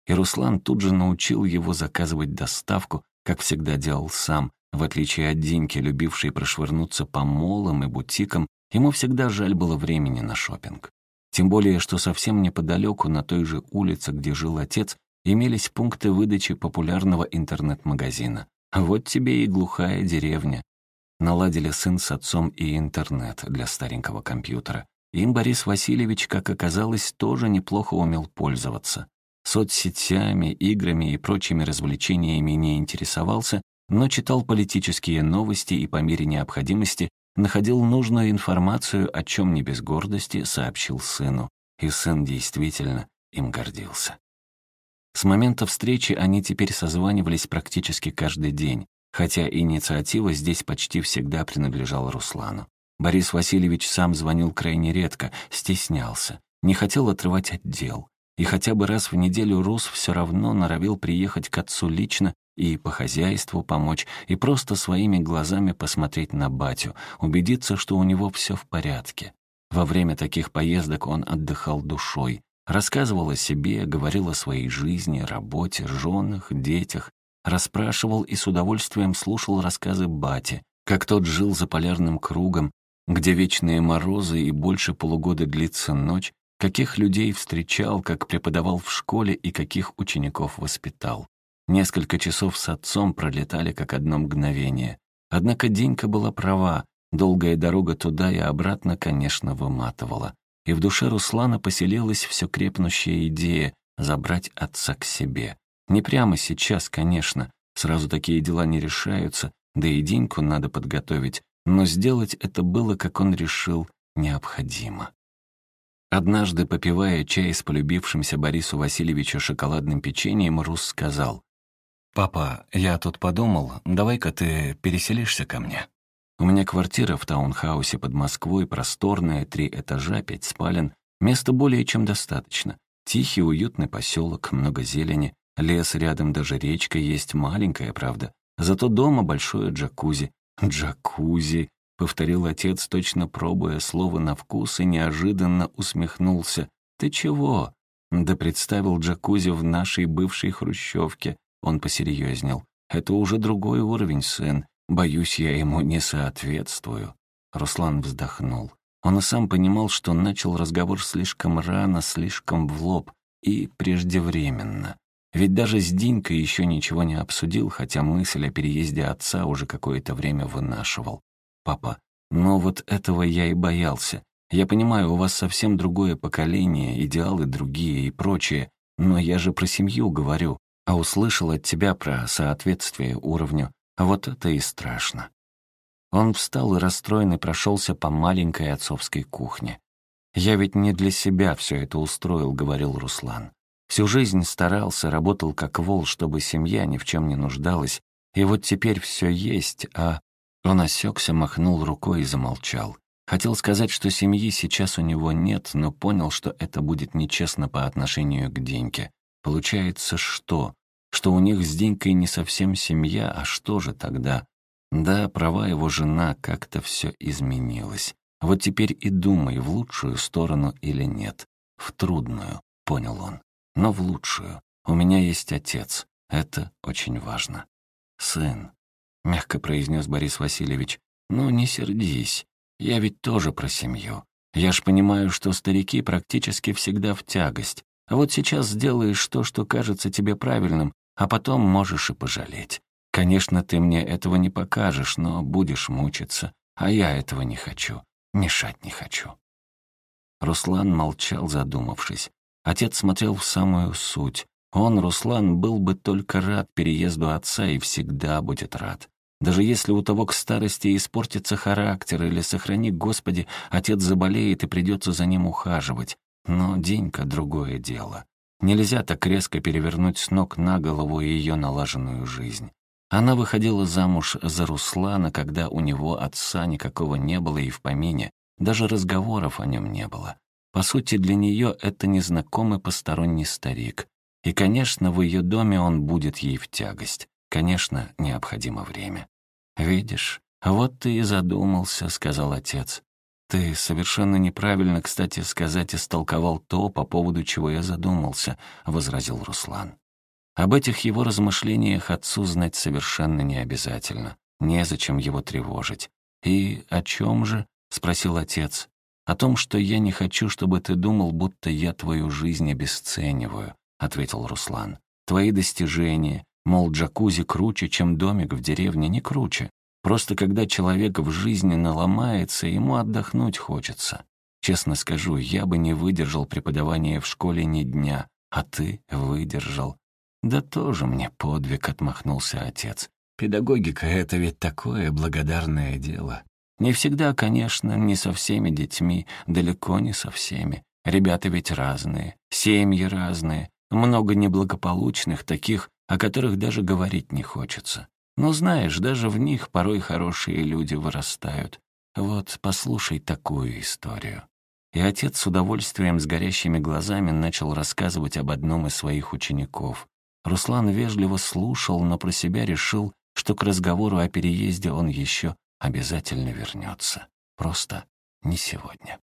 И Руслан тут же научил его заказывать доставку, как всегда делал сам. В отличие от Диньки, любившей прошвырнуться по молам и бутикам, ему всегда жаль было времени на шопинг. Тем более, что совсем неподалеку, на той же улице, где жил отец, имелись пункты выдачи популярного интернет-магазина. Вот тебе и глухая деревня. Наладили сын с отцом и интернет для старенького компьютера. Им Борис Васильевич, как оказалось, тоже неплохо умел пользоваться. Соцсетями, играми и прочими развлечениями не интересовался, но читал политические новости и по мере необходимости находил нужную информацию, о чем не без гордости сообщил сыну. И сын действительно им гордился. С момента встречи они теперь созванивались практически каждый день, хотя инициатива здесь почти всегда принадлежала Руслану. Борис Васильевич сам звонил крайне редко, стеснялся, не хотел отрывать отдел. И хотя бы раз в неделю Рус все равно норовил приехать к отцу лично и по хозяйству помочь, и просто своими глазами посмотреть на батю, убедиться, что у него все в порядке. Во время таких поездок он отдыхал душой, Рассказывал о себе, говорил о своей жизни, работе, женах, детях. Расспрашивал и с удовольствием слушал рассказы бати, как тот жил за полярным кругом, где вечные морозы и больше полугода длится ночь, каких людей встречал, как преподавал в школе и каких учеников воспитал. Несколько часов с отцом пролетали как одно мгновение. Однако Денька была права, долгая дорога туда и обратно, конечно, выматывала и в душе Руслана поселилась все крепнущая идея забрать отца к себе. Не прямо сейчас, конечно, сразу такие дела не решаются, да и деньку надо подготовить, но сделать это было, как он решил, необходимо. Однажды, попивая чай с полюбившимся Борису Васильевичу шоколадным печеньем, Рус сказал, «Папа, я тут подумал, давай-ка ты переселишься ко мне». У меня квартира в таунхаусе под Москвой, просторная, три этажа, пять спален. Места более чем достаточно. Тихий, уютный поселок, много зелени, лес рядом, даже речка есть, маленькая, правда. Зато дома большое джакузи. «Джакузи», — повторил отец, точно пробуя слово на вкус, и неожиданно усмехнулся. «Ты чего?» «Да представил джакузи в нашей бывшей хрущевке». Он посерьезнел. «Это уже другой уровень, сын. Боюсь, я ему не соответствую». Руслан вздохнул. Он и сам понимал, что начал разговор слишком рано, слишком в лоб и преждевременно. Ведь даже с Динькой еще ничего не обсудил, хотя мысль о переезде отца уже какое-то время вынашивал. «Папа, но вот этого я и боялся. Я понимаю, у вас совсем другое поколение, идеалы другие и прочее, но я же про семью говорю, а услышал от тебя про соответствие уровню. Вот это и страшно. Он встал и расстроенный прошелся по маленькой отцовской кухне. «Я ведь не для себя все это устроил», — говорил Руслан. «Всю жизнь старался, работал как вол, чтобы семья ни в чем не нуждалась, и вот теперь все есть, а...» Он осекся, махнул рукой и замолчал. Хотел сказать, что семьи сейчас у него нет, но понял, что это будет нечестно по отношению к Деньке. Получается, что? Что у них с Денькой не совсем семья, а что же тогда? Да, права его жена, как-то все изменилось. Вот теперь и думай, в лучшую сторону или нет. В трудную, понял он, но в лучшую. У меня есть отец, это очень важно. Сын, мягко произнес Борис Васильевич, ну не сердись, я ведь тоже про семью. Я ж понимаю, что старики практически всегда в тягость. А вот сейчас сделаешь то, что кажется тебе правильным, а потом можешь и пожалеть. Конечно, ты мне этого не покажешь, но будешь мучиться, а я этого не хочу, мешать не хочу». Руслан молчал, задумавшись. Отец смотрел в самую суть. Он, Руслан, был бы только рад переезду отца и всегда будет рад. Даже если у того к старости испортится характер или, сохрани Господи, отец заболеет и придется за ним ухаживать. Но денька — другое дело. Нельзя так резко перевернуть с ног на голову ее налаженную жизнь. Она выходила замуж за Руслана, когда у него отца никакого не было и в помине, даже разговоров о нем не было. По сути, для нее это незнакомый посторонний старик. И, конечно, в ее доме он будет ей в тягость. Конечно, необходимо время. «Видишь, вот ты и задумался», — сказал отец. Ты совершенно неправильно, кстати сказать, истолковал то, по поводу чего я задумался, возразил Руслан. Об этих его размышлениях отцу знать совершенно не обязательно. Незачем его тревожить. «И о чем же?» — спросил отец. «О том, что я не хочу, чтобы ты думал, будто я твою жизнь обесцениваю», — ответил Руслан. «Твои достижения, мол, джакузи круче, чем домик в деревне, не круче. Просто когда человек в жизни наломается, ему отдохнуть хочется. Честно скажу, я бы не выдержал преподавания в школе ни дня, а ты выдержал. «Да тоже мне подвиг», — отмахнулся отец. «Педагогика — это ведь такое благодарное дело. Не всегда, конечно, не со всеми детьми, далеко не со всеми. Ребята ведь разные, семьи разные, много неблагополучных, таких, о которых даже говорить не хочется. Но знаешь, даже в них порой хорошие люди вырастают. Вот послушай такую историю». И отец с удовольствием с горящими глазами начал рассказывать об одном из своих учеников. Руслан вежливо слушал, но про себя решил, что к разговору о переезде он еще обязательно вернется. Просто не сегодня.